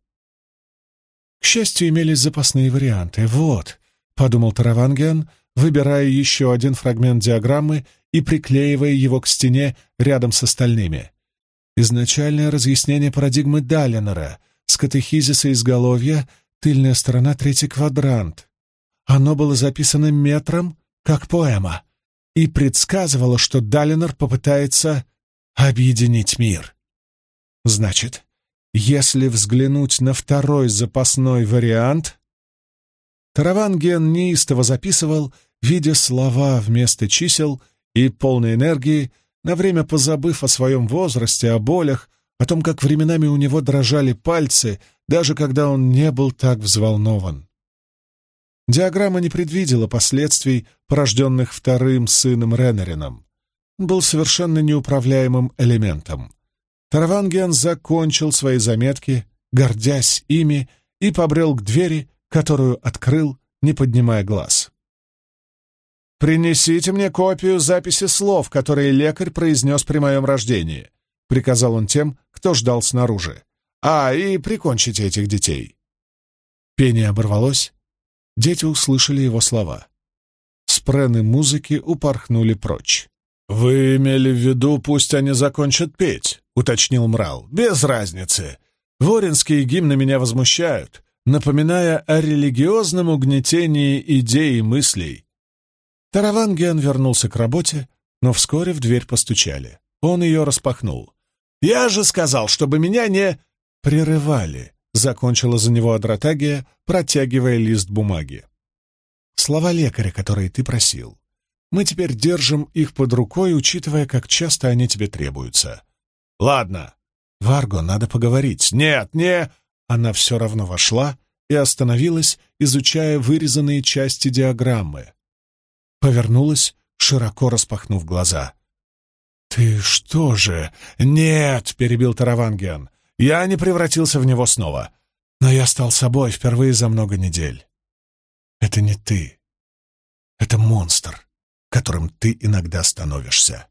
Speaker 1: К счастью, имелись запасные варианты. «Вот», — подумал Таравангиан, выбирая еще один фрагмент диаграммы и приклеивая его к стене рядом с остальными. Изначальное разъяснение парадигмы Далинора с катехизиса изголовья, тыльная сторона, третий квадрант. Оно было записано метром, как поэма, и предсказывало, что Далинор попытается объединить мир. Значит, если взглянуть на второй запасной вариант... Тараванген неистово записывал, видя слова вместо чисел и полной энергии, на время позабыв о своем возрасте, о болях, о том, как временами у него дрожали пальцы, даже когда он не был так взволнован. Диаграмма не предвидела последствий, порожденных вторым сыном Реннерином. Он был совершенно неуправляемым элементом. Таравангиан закончил свои заметки, гордясь ими, и побрел к двери, которую открыл, не поднимая глаз. «Принесите мне копию записи слов, которые лекарь произнес при моем рождении», — приказал он тем, кто ждал снаружи. «А, и прикончите этих детей». Пение оборвалось. Дети услышали его слова. Спрены музыки упорхнули прочь. «Вы имели в виду, пусть они закончат петь», — уточнил Мрал. «Без разницы. Воринские гимны меня возмущают, напоминая о религиозном угнетении идей и мыслей». Таравангиан вернулся к работе, но вскоре в дверь постучали. Он ее распахнул. «Я же сказал, чтобы меня не...» «Прерывали», — закончила за него Адратагия, протягивая лист бумаги. «Слова лекаря, которые ты просил. Мы теперь держим их под рукой, учитывая, как часто они тебе требуются». «Ладно». «Варго, надо поговорить». «Нет, не...» Она все равно вошла и остановилась, изучая вырезанные части диаграммы. Повернулась, широко распахнув глаза. «Ты что же?» «Нет!» — перебил Таравангиан. «Я не превратился в него снова, но я стал собой впервые за много недель. Это не ты. Это монстр, которым ты иногда становишься.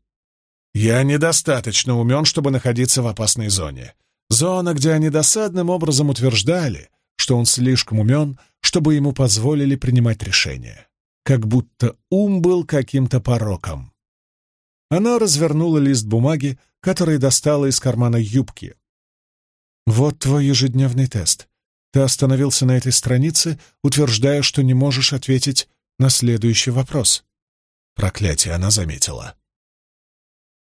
Speaker 1: Я недостаточно умен, чтобы находиться в опасной зоне. Зона, где они досадным образом утверждали, что он слишком умен, чтобы ему позволили принимать решения. Как будто ум был каким-то пороком. Она развернула лист бумаги, который достала из кармана юбки. «Вот твой ежедневный тест. Ты остановился на этой странице, утверждая, что не можешь ответить на следующий вопрос». Проклятие она заметила.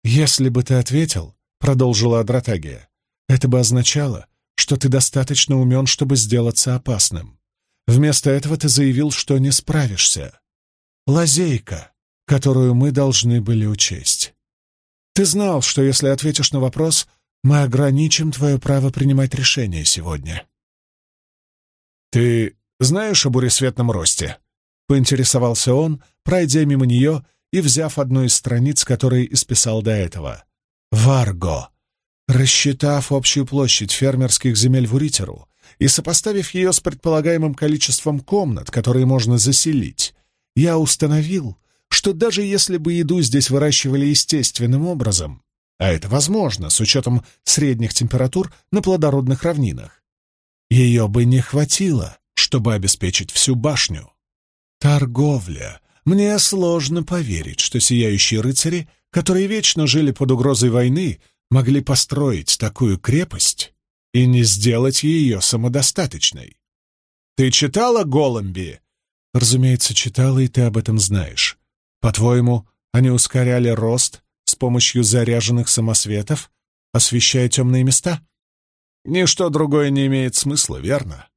Speaker 1: «Если бы ты ответил, — продолжила Адратагия, — это бы означало, что ты достаточно умен, чтобы сделаться опасным. Вместо этого ты заявил, что не справишься. Лазейка, которую мы должны были учесть. Ты знал, что если ответишь на вопрос, мы ограничим твое право принимать решения сегодня. «Ты знаешь о буресветном росте?» — поинтересовался он, пройдя мимо нее и взяв одну из страниц, которые исписал до этого. «Варго!» Рассчитав общую площадь фермерских земель в Уритеру и сопоставив ее с предполагаемым количеством комнат, которые можно заселить, я установил, что даже если бы еду здесь выращивали естественным образом, а это возможно с учетом средних температур на плодородных равнинах, ее бы не хватило, чтобы обеспечить всю башню. Торговля. Мне сложно поверить, что сияющие рыцари, которые вечно жили под угрозой войны, могли построить такую крепость и не сделать ее самодостаточной. Ты читала Голомби? Разумеется, читала, и ты об этом знаешь. По-твоему, они ускоряли рост с помощью заряженных самосветов, освещая темные места? Ничто другое не имеет смысла, верно?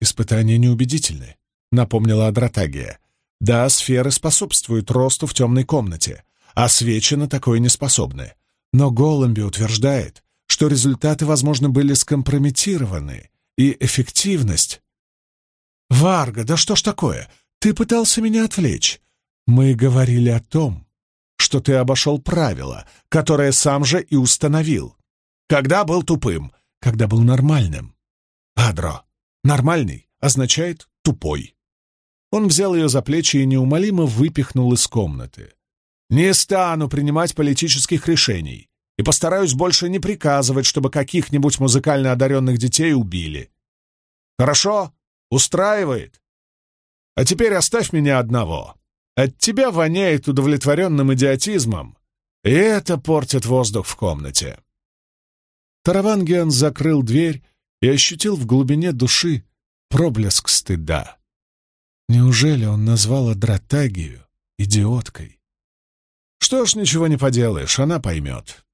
Speaker 1: Испытания неубедительны, напомнила Адратагия. Да, сферы способствуют росту в темной комнате, а свечи на такое не способны. Но Голомби утверждает, что результаты, возможно, были скомпрометированы, и эффективность... «Варга, да что ж такое? Ты пытался меня отвлечь. Мы говорили о том, что ты обошел правила, которое сам же и установил. Когда был тупым, когда был нормальным. Адро, нормальный означает тупой. Он взял ее за плечи и неумолимо выпихнул из комнаты. «Не стану принимать политических решений и постараюсь больше не приказывать, чтобы каких-нибудь музыкально одаренных детей убили. Хорошо? Устраивает? А теперь оставь меня одного. От тебя воняет удовлетворенным идиотизмом, и это портит воздух в комнате. Таравангиан закрыл дверь и ощутил в глубине души проблеск стыда. Неужели он назвал Адратагию идиоткой? Что ж, ничего не поделаешь, она поймет.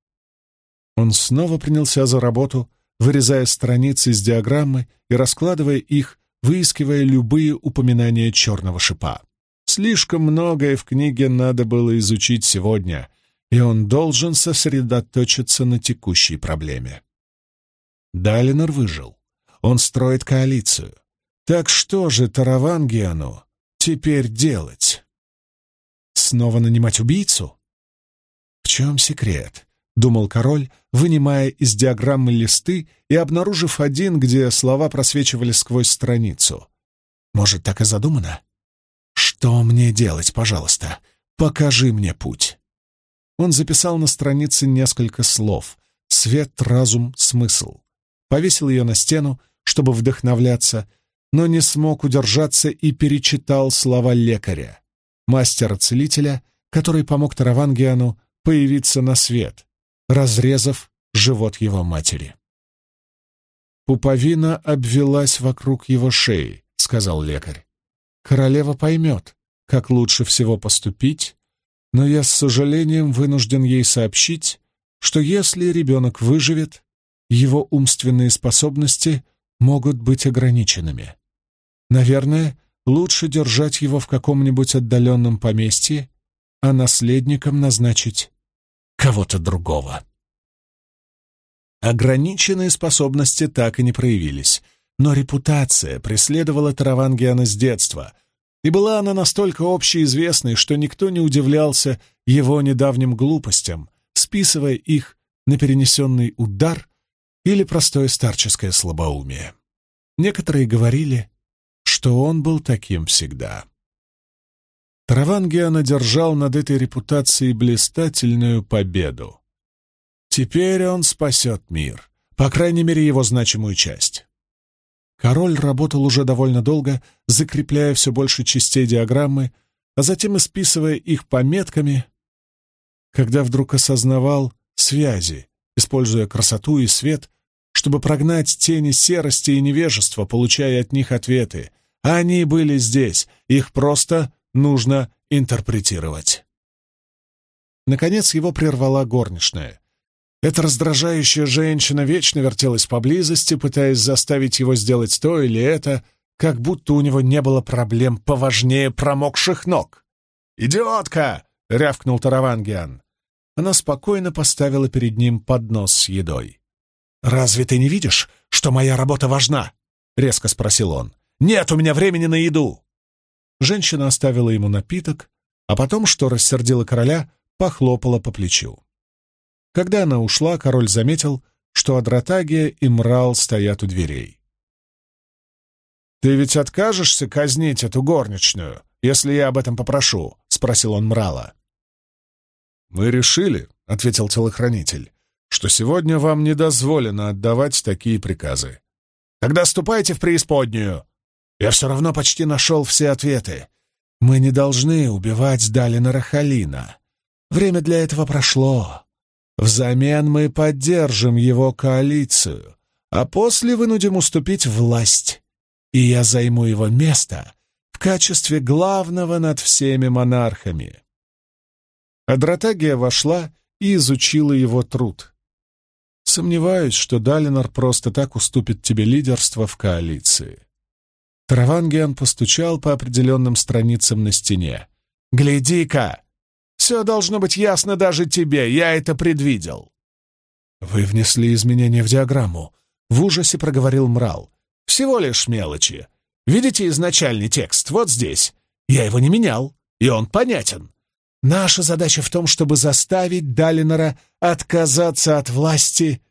Speaker 1: Он снова принялся за работу, вырезая страницы из диаграммы и раскладывая их, выискивая любые упоминания черного шипа. Слишком многое в книге надо было изучить сегодня, и он должен сосредоточиться на текущей проблеме. Далинор выжил. Он строит коалицию. Так что же Таравангиану теперь делать? Снова нанимать убийцу? В чем секрет? — думал король, вынимая из диаграммы листы и обнаружив один, где слова просвечивали сквозь страницу. Может, так и задумано? «Что мне делать, пожалуйста? Покажи мне путь». Он записал на странице несколько слов «свет, разум, смысл». Повесил ее на стену, чтобы вдохновляться, но не смог удержаться и перечитал слова лекаря, мастера-целителя, который помог Таравангиану появиться на свет, разрезав живот его матери. «Пуповина обвелась вокруг его шеи», — сказал лекарь. Королева поймет, как лучше всего поступить, но я с сожалением вынужден ей сообщить, что если ребенок выживет, его умственные способности могут быть ограниченными. Наверное, лучше держать его в каком-нибудь отдаленном поместье, а наследником назначить кого-то другого. Ограниченные способности так и не проявились, но репутация преследовала Таравангиана с детства, и была она настолько общеизвестной, что никто не удивлялся его недавним глупостям, списывая их на перенесенный удар или простое старческое слабоумие. Некоторые говорили, что он был таким всегда. Таравангиан одержал над этой репутацией блистательную победу. Теперь он спасет мир, по крайней мере, его значимую часть. Король работал уже довольно долго, закрепляя все больше частей диаграммы, а затем исписывая их пометками, когда вдруг осознавал связи, используя красоту и свет, чтобы прогнать тени серости и невежества, получая от них ответы. Они были здесь, их просто нужно интерпретировать. Наконец его прервала горничная. Эта раздражающая женщина вечно вертелась поблизости, пытаясь заставить его сделать то или это, как будто у него не было проблем поважнее промокших ног. «Идиотка!» — рявкнул Таравангиан. Она спокойно поставила перед ним поднос с едой. «Разве ты не видишь, что моя работа важна?» — резко спросил он. «Нет у меня времени на еду!» Женщина оставила ему напиток, а потом, что рассердила короля, похлопала по плечу. Когда она ушла, король заметил, что Адратагия и Мрал стоят у дверей. «Ты ведь откажешься казнить эту горничную, если я об этом попрошу?» — спросил он Мрала. «Мы решили», — ответил телохранитель, «что сегодня вам не дозволено отдавать такие приказы. Тогда ступайте в преисподнюю. Я все равно почти нашел все ответы. Мы не должны убивать Далина Рахалина. Время для этого прошло. Взамен мы поддержим его коалицию, а после вынудим уступить власть, и я займу его место в качестве главного над всеми монархами. Адратагия вошла и изучила его труд. Сомневаюсь, что Далинор просто так уступит тебе лидерство в коалиции. Травангиан постучал по определенным страницам на стене. «Гляди-ка! Все должно быть ясно даже тебе, я это предвидел. Вы внесли изменения в диаграмму. В ужасе проговорил Мрал. Всего лишь мелочи. Видите изначальный текст? Вот здесь. Я его не менял, и он понятен. Наша задача в том, чтобы заставить Далинора отказаться от власти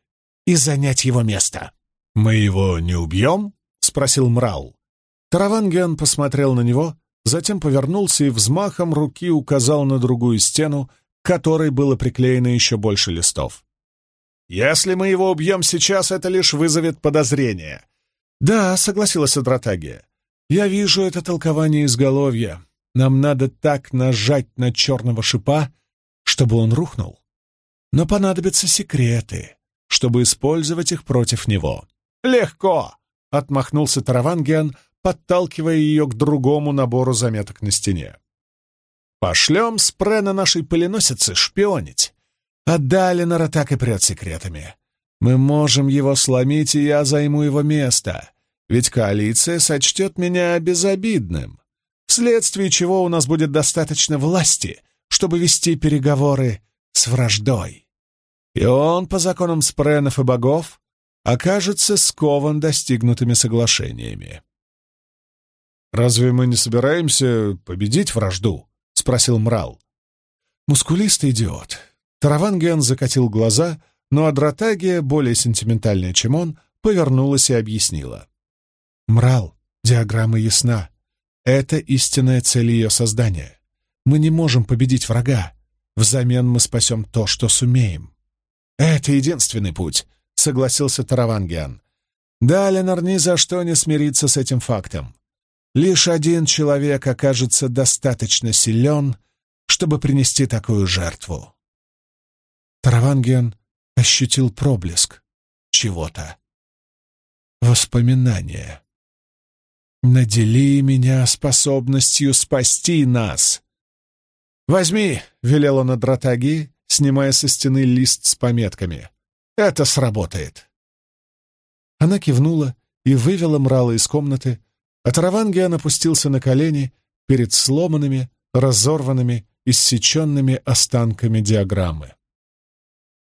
Speaker 1: и занять его место. «Мы его не убьем?» — спросил Мрал. Таравангиан посмотрел на него, затем повернулся и взмахом руки указал на другую стену, к которой было приклеено еще больше листов. «Если мы его убьем сейчас, это лишь вызовет подозрение». «Да», — согласилась Адратагия. «Я вижу это толкование изголовья. Нам надо так нажать на черного шипа, чтобы он рухнул. Но понадобятся секреты, чтобы использовать их против него». «Легко!» — отмахнулся Таравангиан, подталкивая ее к другому набору заметок на стене. «Пошлем спре нашей пыленосице шпионить. Отдали Далинора так и прет секретами. Мы можем его сломить, и я займу его место, ведь коалиция сочтет меня безобидным, вследствие чего у нас будет достаточно власти, чтобы вести переговоры с враждой. И он, по законам спренов и богов, окажется скован достигнутыми соглашениями. «Разве мы не собираемся победить вражду?» — спросил Мрал. Мускулистый идиот. Таравангиан закатил глаза, но Адратагия, более сентиментальная, чем он, повернулась и объяснила. «Мрал, диаграмма ясна. Это истинная цель ее создания. Мы не можем победить врага. Взамен мы спасем то, что сумеем. Это единственный путь», — согласился Таравангиан. Далинор ни за что не смирится с этим фактом. Лишь один человек окажется достаточно силен, чтобы принести такую жертву. Таравангиан ощутил проблеск чего-то. Воспоминания. надели меня способностью спасти нас. «Возьми», — велела на дратаги, снимая со стены лист с пометками. «Это сработает». Она кивнула и вывела Мрала из комнаты, а Таравангиан опустился на колени перед сломанными, разорванными, иссеченными останками диаграммы.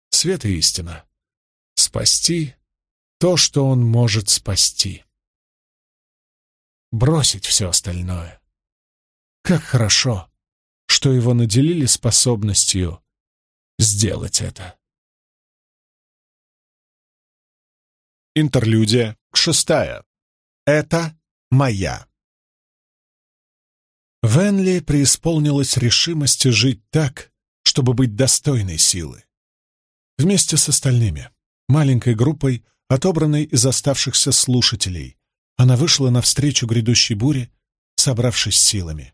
Speaker 1: Свет и истина. Спасти то, что он может спасти. Бросить все остальное. Как хорошо, что его наделили способностью сделать это. Интерлюдия шестая. Это моя. Венли преисполнилась решимости жить так, чтобы быть достойной силы. Вместе с остальными, маленькой группой, отобранной из оставшихся слушателей, она вышла навстречу грядущей буре, собравшись силами.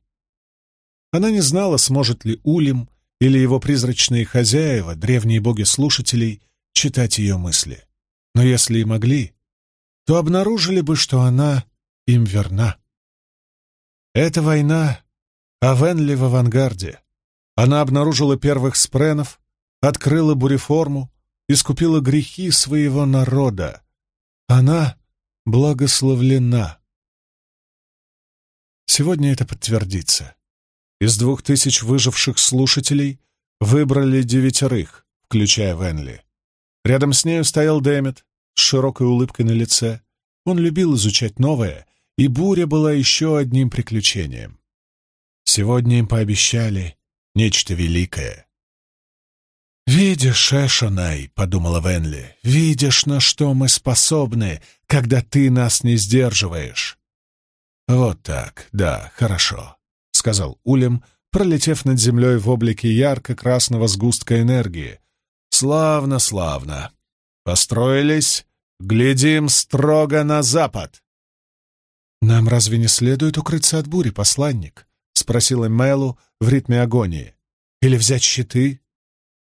Speaker 1: Она не знала, сможет ли Улим или его призрачные хозяева, древние боги слушателей, читать ее мысли. Но если и могли, то обнаружили бы, что она им верна. Эта война а Венли в авангарде. Она обнаружила первых спренов, открыла буреформу, искупила грехи своего народа. Она благословлена. Сегодня это подтвердится. Из двух тысяч выживших слушателей выбрали девятерых, включая Венли. Рядом с нею стоял Дэмит с широкой улыбкой на лице. Он любил изучать новое, и буря была еще одним приключением. Сегодня им пообещали нечто великое. «Видишь, Эшонай», — подумала Венли, — «видишь, на что мы способны, когда ты нас не сдерживаешь». «Вот так, да, хорошо», — сказал Улем, пролетев над землей в облике ярко-красного сгустка энергии. «Славно, славно. Построились, глядим строго на запад». «Нам разве не следует укрыться от бури, посланник?» — спросила Мэлу в ритме агонии. «Или взять щиты?»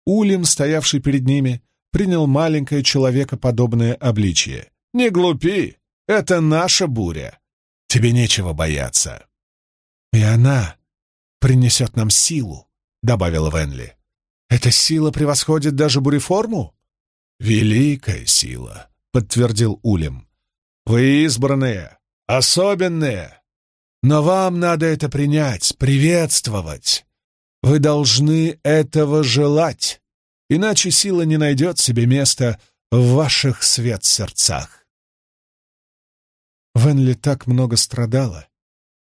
Speaker 1: Улим, стоявший перед ними, принял маленькое человекоподобное обличье. «Не глупи! Это наша буря! Тебе нечего бояться!» «И она принесет нам силу», — добавила Венли. «Эта сила превосходит даже буреформу?» «Великая сила», — подтвердил Улим. «Вы избранные, особенные, но вам надо это принять, приветствовать. Вы должны этого желать, иначе сила не найдет себе места в ваших свет-сердцах. Венли так много страдала,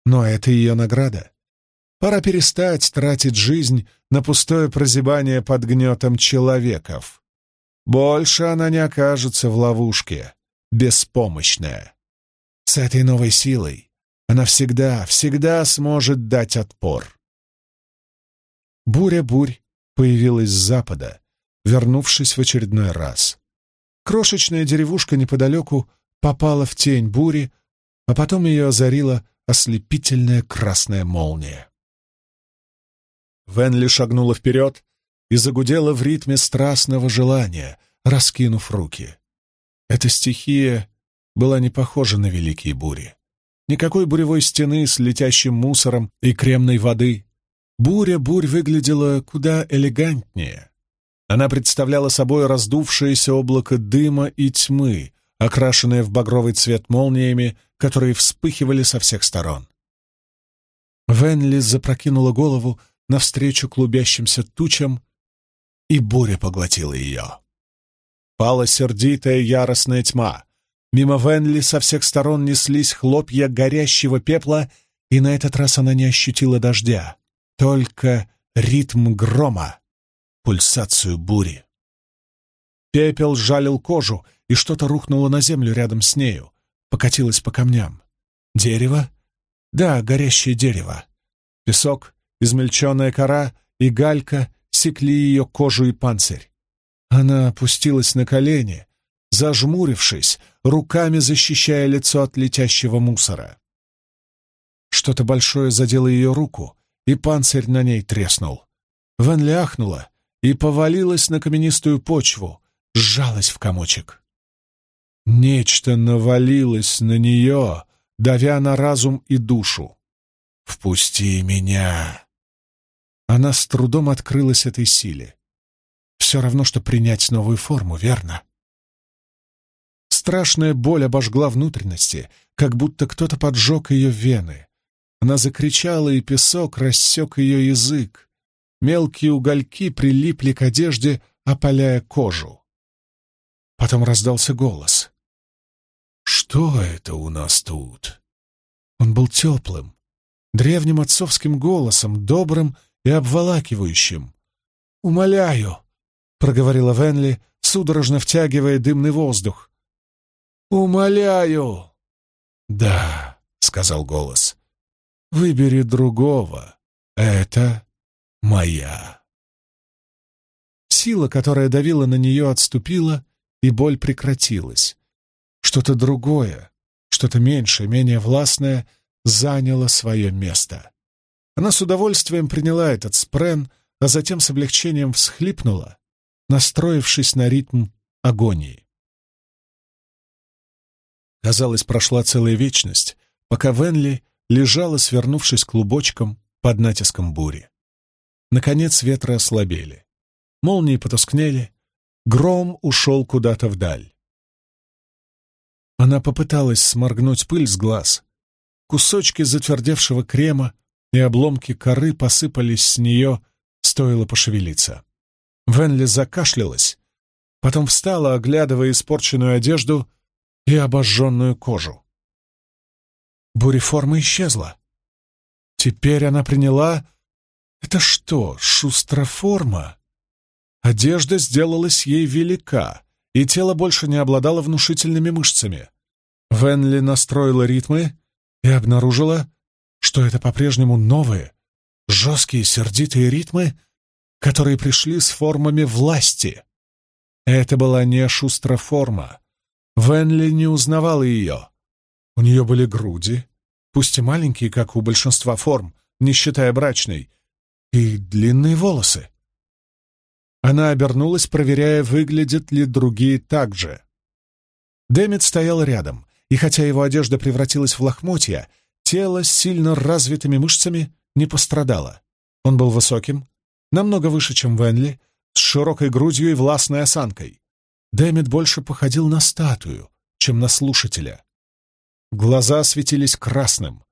Speaker 1: но это ее награда. Пора перестать тратить жизнь на пустое прозябание под гнетом человеков. Больше она не окажется в ловушке, беспомощная. С этой новой силой она всегда, всегда сможет дать отпор. Буря-бурь появилась с запада, вернувшись в очередной раз. Крошечная деревушка неподалеку попала в тень бури, а потом ее озарила ослепительная красная молния. Венли шагнула вперед и загудела в ритме страстного желания, раскинув руки. Эта стихия была не похожа на великие бури. Никакой буревой стены с летящим мусором и кремной воды. Буря-бурь выглядела куда элегантнее. Она представляла собой раздувшееся облако дыма и тьмы, окрашенное в багровый цвет молниями, которые вспыхивали со всех сторон. Венли запрокинула голову навстречу клубящимся тучам, и буря поглотила ее. Пала сердитая яростная тьма, Мимо Венли со всех сторон неслись хлопья горящего пепла, и на этот раз она не ощутила дождя, только ритм грома, пульсацию бури. Пепел жалил кожу, и что-то рухнуло на землю рядом с нею, покатилось по камням. Дерево? Да, горящее дерево. Песок, измельченная кора и галька секли ее кожу и панцирь. Она опустилась на колени, зажмурившись, руками защищая лицо от летящего мусора. Что-то большое задело ее руку, и панцирь на ней треснул. Венли ахнула и повалилась на каменистую почву, сжалась в комочек. Нечто навалилось на нее, давя на разум и душу. «Впусти меня!» Она с трудом открылась этой силе. Все равно, что принять новую форму, верно? Страшная боль обожгла внутренности, как будто кто-то поджег ее вены. Она закричала, и песок рассек ее язык. Мелкие угольки прилипли к одежде, опаляя кожу. Потом раздался голос. «Что это у нас тут?» Он был теплым, древним отцовским голосом, добрым и обволакивающим. «Умоляю!» — проговорила Венли, судорожно втягивая дымный воздух. «Умоляю!» «Да», — сказал голос, — «выбери другого. Это моя». Сила, которая давила на нее, отступила, и боль прекратилась. Что-то другое, что-то меньшее, менее властное заняло свое место. Она с удовольствием приняла этот спрен, а затем с облегчением всхлипнула, настроившись на ритм агонии. Казалось, прошла целая вечность, пока Венли лежала, свернувшись клубочком под натиском бури. Наконец ветры ослабели. Молнии потускнели, гром ушел куда-то вдаль. Она попыталась сморгнуть пыль с глаз. Кусочки затвердевшего крема и обломки коры посыпались с нее, стоило пошевелиться. Венли закашлялась, потом встала, оглядывая испорченную одежду — и обожженную кожу. Буреформа исчезла. Теперь она приняла... Это что, шустроформа? Одежда сделалась ей велика, и тело больше не обладало внушительными мышцами. Венли настроила ритмы и обнаружила, что это по-прежнему новые, жесткие, сердитые ритмы, которые пришли с формами власти. Это была не шустроформа, Венли не узнавала ее. У нее были груди, пусть и маленькие, как у большинства форм, не считая брачной, и длинные волосы. Она обернулась, проверяя, выглядят ли другие так же. Дэмит стоял рядом, и хотя его одежда превратилась в лохмотья, тело с сильно развитыми мышцами не пострадало. Он был высоким, намного выше, чем Венли, с широкой грудью и властной осанкой. Дэмит больше походил на статую, чем на слушателя. Глаза светились красным.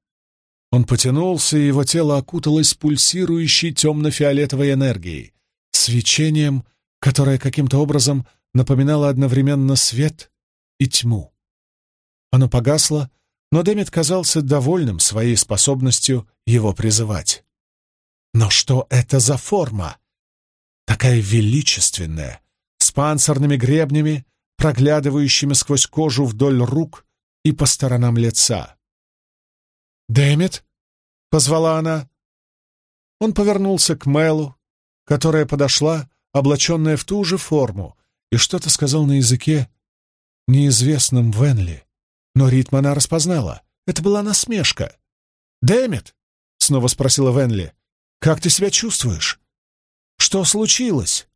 Speaker 1: Он потянулся, и его тело окуталось пульсирующей темно-фиолетовой энергией, свечением, которое каким-то образом напоминало одновременно свет и тьму. Оно погасло, но Дэмит казался довольным своей способностью его призывать. Но что это за форма? Такая величественная, с панцирными гребнями, проглядывающими сквозь кожу вдоль рук и по сторонам лица. «Дэмит?» — позвала она. Он повернулся к Мэлу, которая подошла, облаченная в ту же форму, и что-то сказал на языке, неизвестном Венли. Но ритм она распознала. Это была насмешка. «Дэмит?» — снова спросила Венли. «Как ты себя чувствуешь? Что случилось?»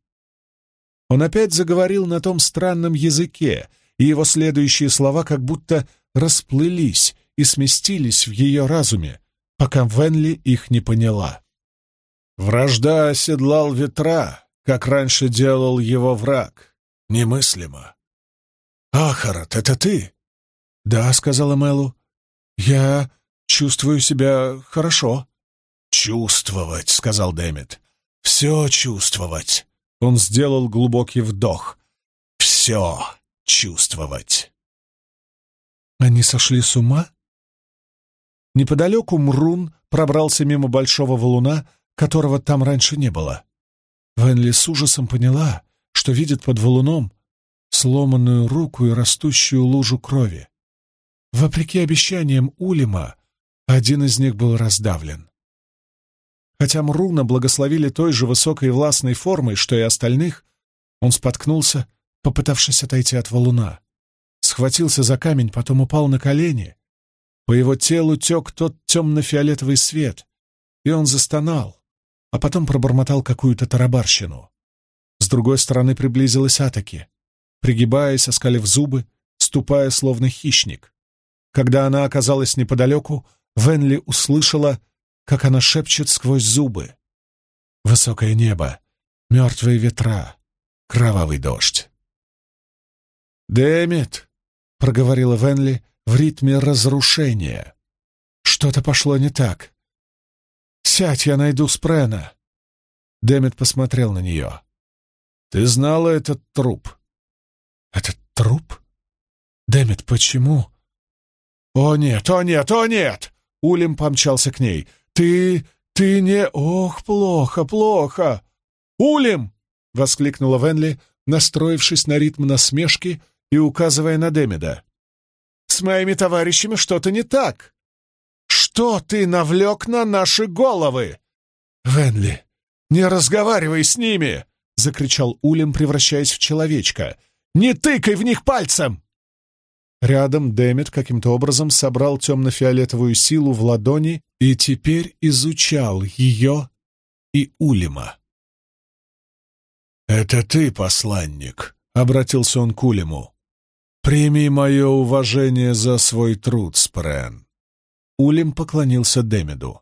Speaker 1: Он опять заговорил на том странном языке, и его следующие слова как будто расплылись и сместились в ее разуме, пока Венли их не поняла. Вражда оседлал ветра, как раньше делал его враг. Немыслимо. «Ахарат, это ты?» «Да», — сказала Мэлу. «Я чувствую себя хорошо». «Чувствовать», — сказал Дэмит. «Все чувствовать. Он сделал глубокий вдох. «Все чувствовать». Они сошли с ума? Неподалеку Мрун пробрался мимо большого валуна, которого там раньше не было. Венли с ужасом поняла, что видит под валуном сломанную руку и растущую лужу крови. Вопреки обещаниям Улима, один из них был раздавлен. Хотя Мруна благословили той же высокой властной формой, что и остальных, он споткнулся, попытавшись отойти от валуна. Схватился за камень, потом упал на колени. По его телу тек тот темно-фиолетовый свет, и он застонал, а потом пробормотал какую-то тарабарщину. С другой стороны приблизилась Атаки, пригибаясь, оскалив зубы, ступая словно хищник. Когда она оказалась неподалеку, Венли услышала, как она шепчет сквозь зубы. Высокое небо, мертвые ветра, кровавый дождь. «Дэмит!» — проговорила Венли в ритме разрушения. «Что-то пошло не так. Сядь, я найду Спрена!» Дэмит посмотрел на нее. «Ты знала этот труп?» «Этот труп? Дэмит, почему?» «О нет, о нет, о нет!» Улим помчался к ней. «Ты... ты не... Ох, плохо, плохо!» «Улим!» — воскликнула Венли, настроившись на ритм насмешки и указывая на Демида. «С моими товарищами что-то не так! Что ты навлек на наши головы?» «Венли, не разговаривай с ними!» — закричал Улем, превращаясь в человечка. «Не тыкай в них пальцем!» Рядом Дэмит каким-то образом собрал темно-фиолетовую силу в ладони и теперь изучал ее и Улима. «Это ты, посланник», — обратился он к Улиму. «Прими мое уважение за свой труд, Спрен». Улим поклонился Демиду.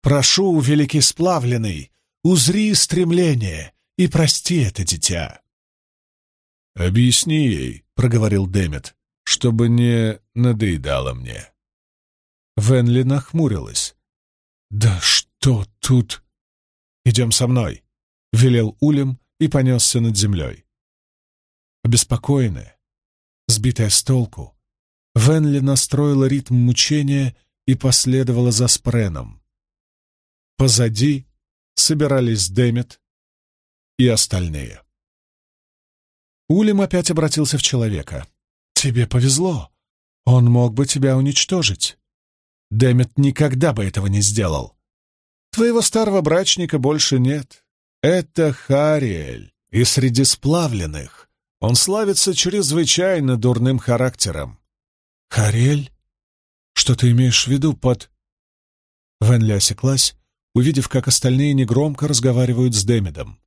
Speaker 1: «Прошу, великий сплавленный, узри стремление и прости это дитя».
Speaker 2: «Объясни ей», — проговорил Демид, чтобы не надоедало мне.
Speaker 1: Венли нахмурилась. «Да что тут?» «Идем со мной», — велел Улем и понесся над землей. Обеспокоенная, сбитая с толку, Венли настроила ритм мучения и последовала за Спреном. Позади собирались Демет и остальные. Улем опять обратился в человека. «Тебе повезло. Он мог бы тебя уничтожить. Дэмит никогда бы этого не сделал. Твоего старого брачника больше нет. Это Хариэль, и среди сплавленных он славится чрезвычайно дурным характером. Хариэль? Что ты имеешь в виду под...» Венли осеклась, увидев, как остальные негромко разговаривают с Демидом.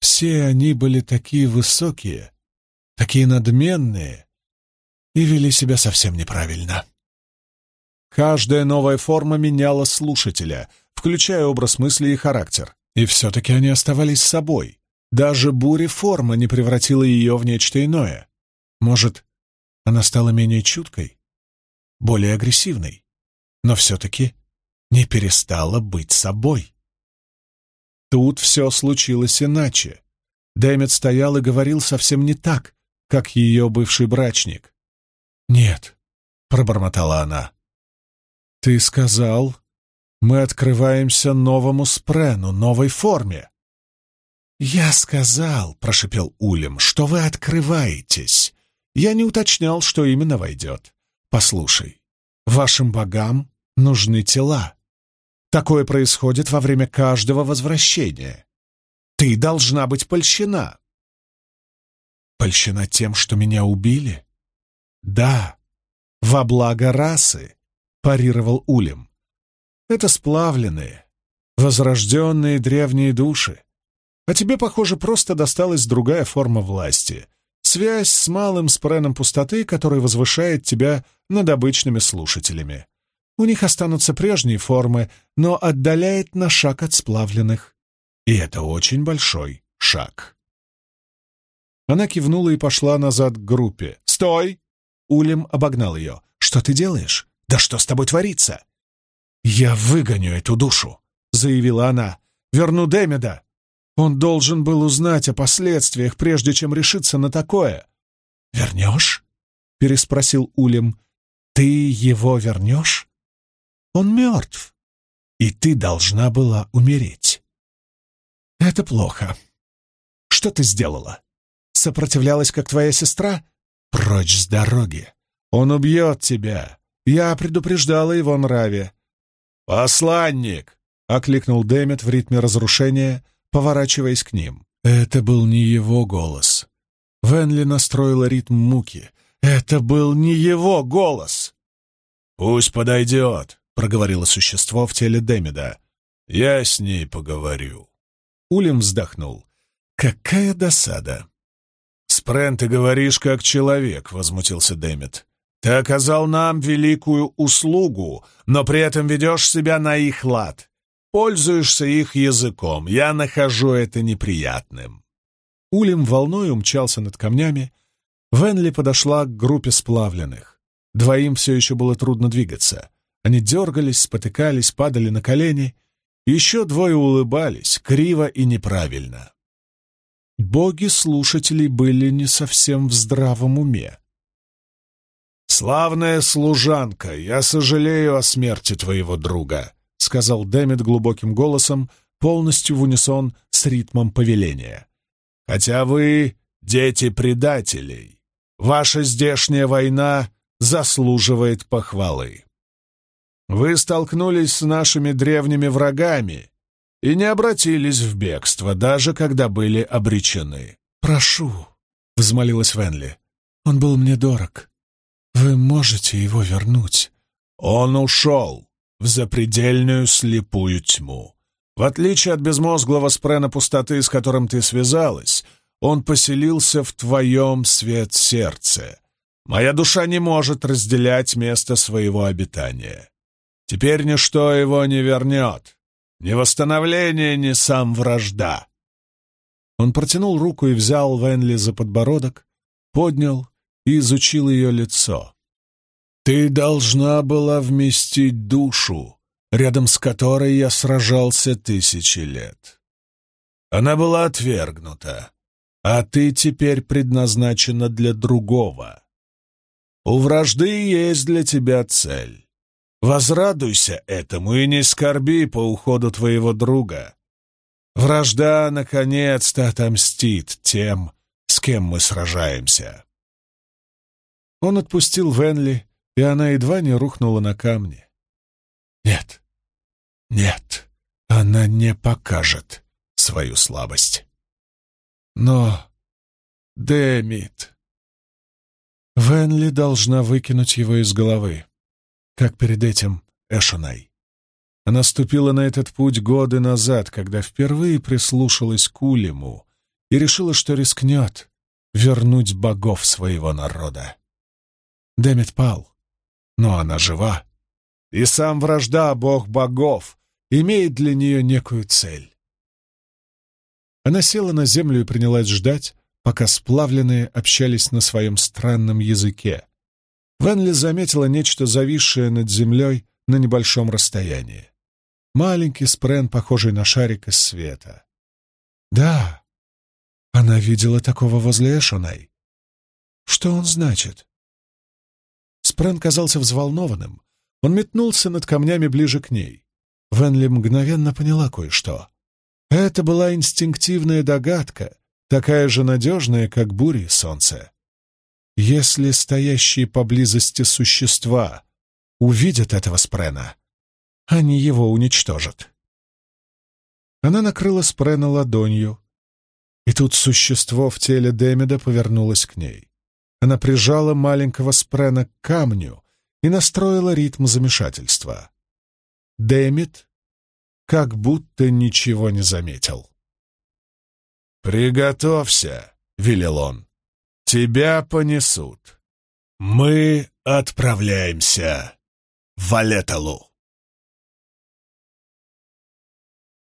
Speaker 1: Все они были такие высокие, такие надменные, и вели себя совсем неправильно. Каждая новая форма меняла слушателя, включая образ мысли и характер, и все-таки они оставались собой. Даже буря-форма не превратила ее в нечто иное. Может, она стала менее чуткой, более агрессивной, но все-таки не перестала быть собой. Тут все случилось иначе. Дэмит стоял и говорил совсем не так, как ее бывший брачник. «Нет», — пробормотала она. «Ты сказал, мы открываемся новому спрену, новой форме». «Я сказал», — прошепел Улем, — «что вы открываетесь. Я не уточнял, что именно войдет. Послушай, вашим богам нужны тела. Такое происходит во время каждого возвращения. Ты должна быть польщена». «Польщена тем, что меня убили?» «Да, во благо расы», — парировал Улем. «Это сплавленные, возрожденные древние души. А тебе, похоже, просто досталась другая форма власти. Связь с малым спреном пустоты, который возвышает тебя над обычными слушателями. У них останутся прежние формы, но отдаляет на шаг от сплавленных. И это очень большой шаг». Она кивнула и пошла назад к группе. «Стой!» Улем обогнал ее. «Что ты делаешь? Да что с тобой творится?» «Я выгоню эту душу», — заявила она. «Верну Демида. Он должен был узнать о последствиях, прежде чем решиться на такое». «Вернешь?» — переспросил Улем. «Ты его вернешь? Он мертв, и ты должна была умереть». «Это плохо. Что ты сделала? Сопротивлялась, как твоя сестра?» Прочь с дороги! Он убьет тебя! Я предупреждала его нраве!» «Посланник!» — окликнул Дэмит в ритме разрушения, поворачиваясь к ним. Это был не его голос. Венли настроила ритм муки. Это был не его голос! «Пусть подойдет!» — проговорило существо в теле Демида. «Я с ней поговорю». Улим вздохнул. «Какая досада! «Спрен, ты говоришь как человек», — возмутился Дэмит. Ты оказал нам великую услугу, но при этом ведешь себя на их лад. Пользуешься их языком. Я нахожу это неприятным».
Speaker 2: Улем волной умчался над камнями. Венли подошла к группе сплавленных. Двоим все еще было трудно двигаться. Они дергались, спотыкались, падали на колени. Еще двое улыбались, криво и неправильно. Боги слушателей были не совсем в здравом уме.
Speaker 1: «Славная служанка, я сожалею о смерти твоего друга», — сказал Дэмит глубоким голосом, полностью в унисон с ритмом повеления. «Хотя вы — дети предателей. Ваша здешняя война заслуживает похвалы. Вы столкнулись с нашими древними врагами и не обратились в бегство, даже когда были обречены.
Speaker 2: «Прошу», — взмолилась Венли, — «он был мне дорог. Вы можете его вернуть».
Speaker 1: «Он ушел в запредельную слепую тьму. В отличие от безмозглого спрена пустоты, с которым ты связалась, он поселился в твоем свет сердце. Моя душа не может разделять место своего обитания. Теперь ничто его не вернет. Ни восстановление, ни сам вражда.
Speaker 2: Он протянул руку и взял Венли за подбородок, поднял и изучил ее лицо.
Speaker 1: «Ты должна была вместить душу, рядом с которой я сражался тысячи лет. Она была отвергнута, а ты теперь предназначена для другого. У вражды есть для тебя цель. Возрадуйся этому и не скорби по уходу твоего друга. Вражда, наконец-то, отомстит тем, с кем мы сражаемся.
Speaker 2: Он отпустил Венли, и она едва не рухнула на камни.
Speaker 1: Нет, нет, она не покажет свою слабость.
Speaker 2: Но... Дэмит... Венли должна выкинуть его из головы, как перед этим Эшонай. Она ступила на этот путь годы назад, когда впервые прислушалась к Улему и решила, что рискнет вернуть богов своего народа. Демит пал, но она жива, и сам вражда, бог богов, имеет для нее некую цель. Она села на землю и принялась ждать, пока сплавленные общались на своем странном языке. Венли заметила нечто зависшее над землей на небольшом расстоянии. Маленький спрен, похожий на шарик из света. Да, она видела такого возле Эшонай. Что он значит? Спрен казался взволнованным. Он метнулся над камнями ближе к ней. Венли мгновенно поняла кое-что. Это была инстинктивная догадка, такая же надежная, как бури и солнце. Если стоящие поблизости существа увидят этого спрена, они его уничтожат. Она накрыла спрена ладонью, и тут существо в теле Демида повернулось к ней. Она прижала маленького спрена к камню и настроила ритм замешательства. Демид как будто ничего не заметил.
Speaker 1: «Приготовься», — велел он. «Тебя понесут. Мы отправляемся в Валеталу».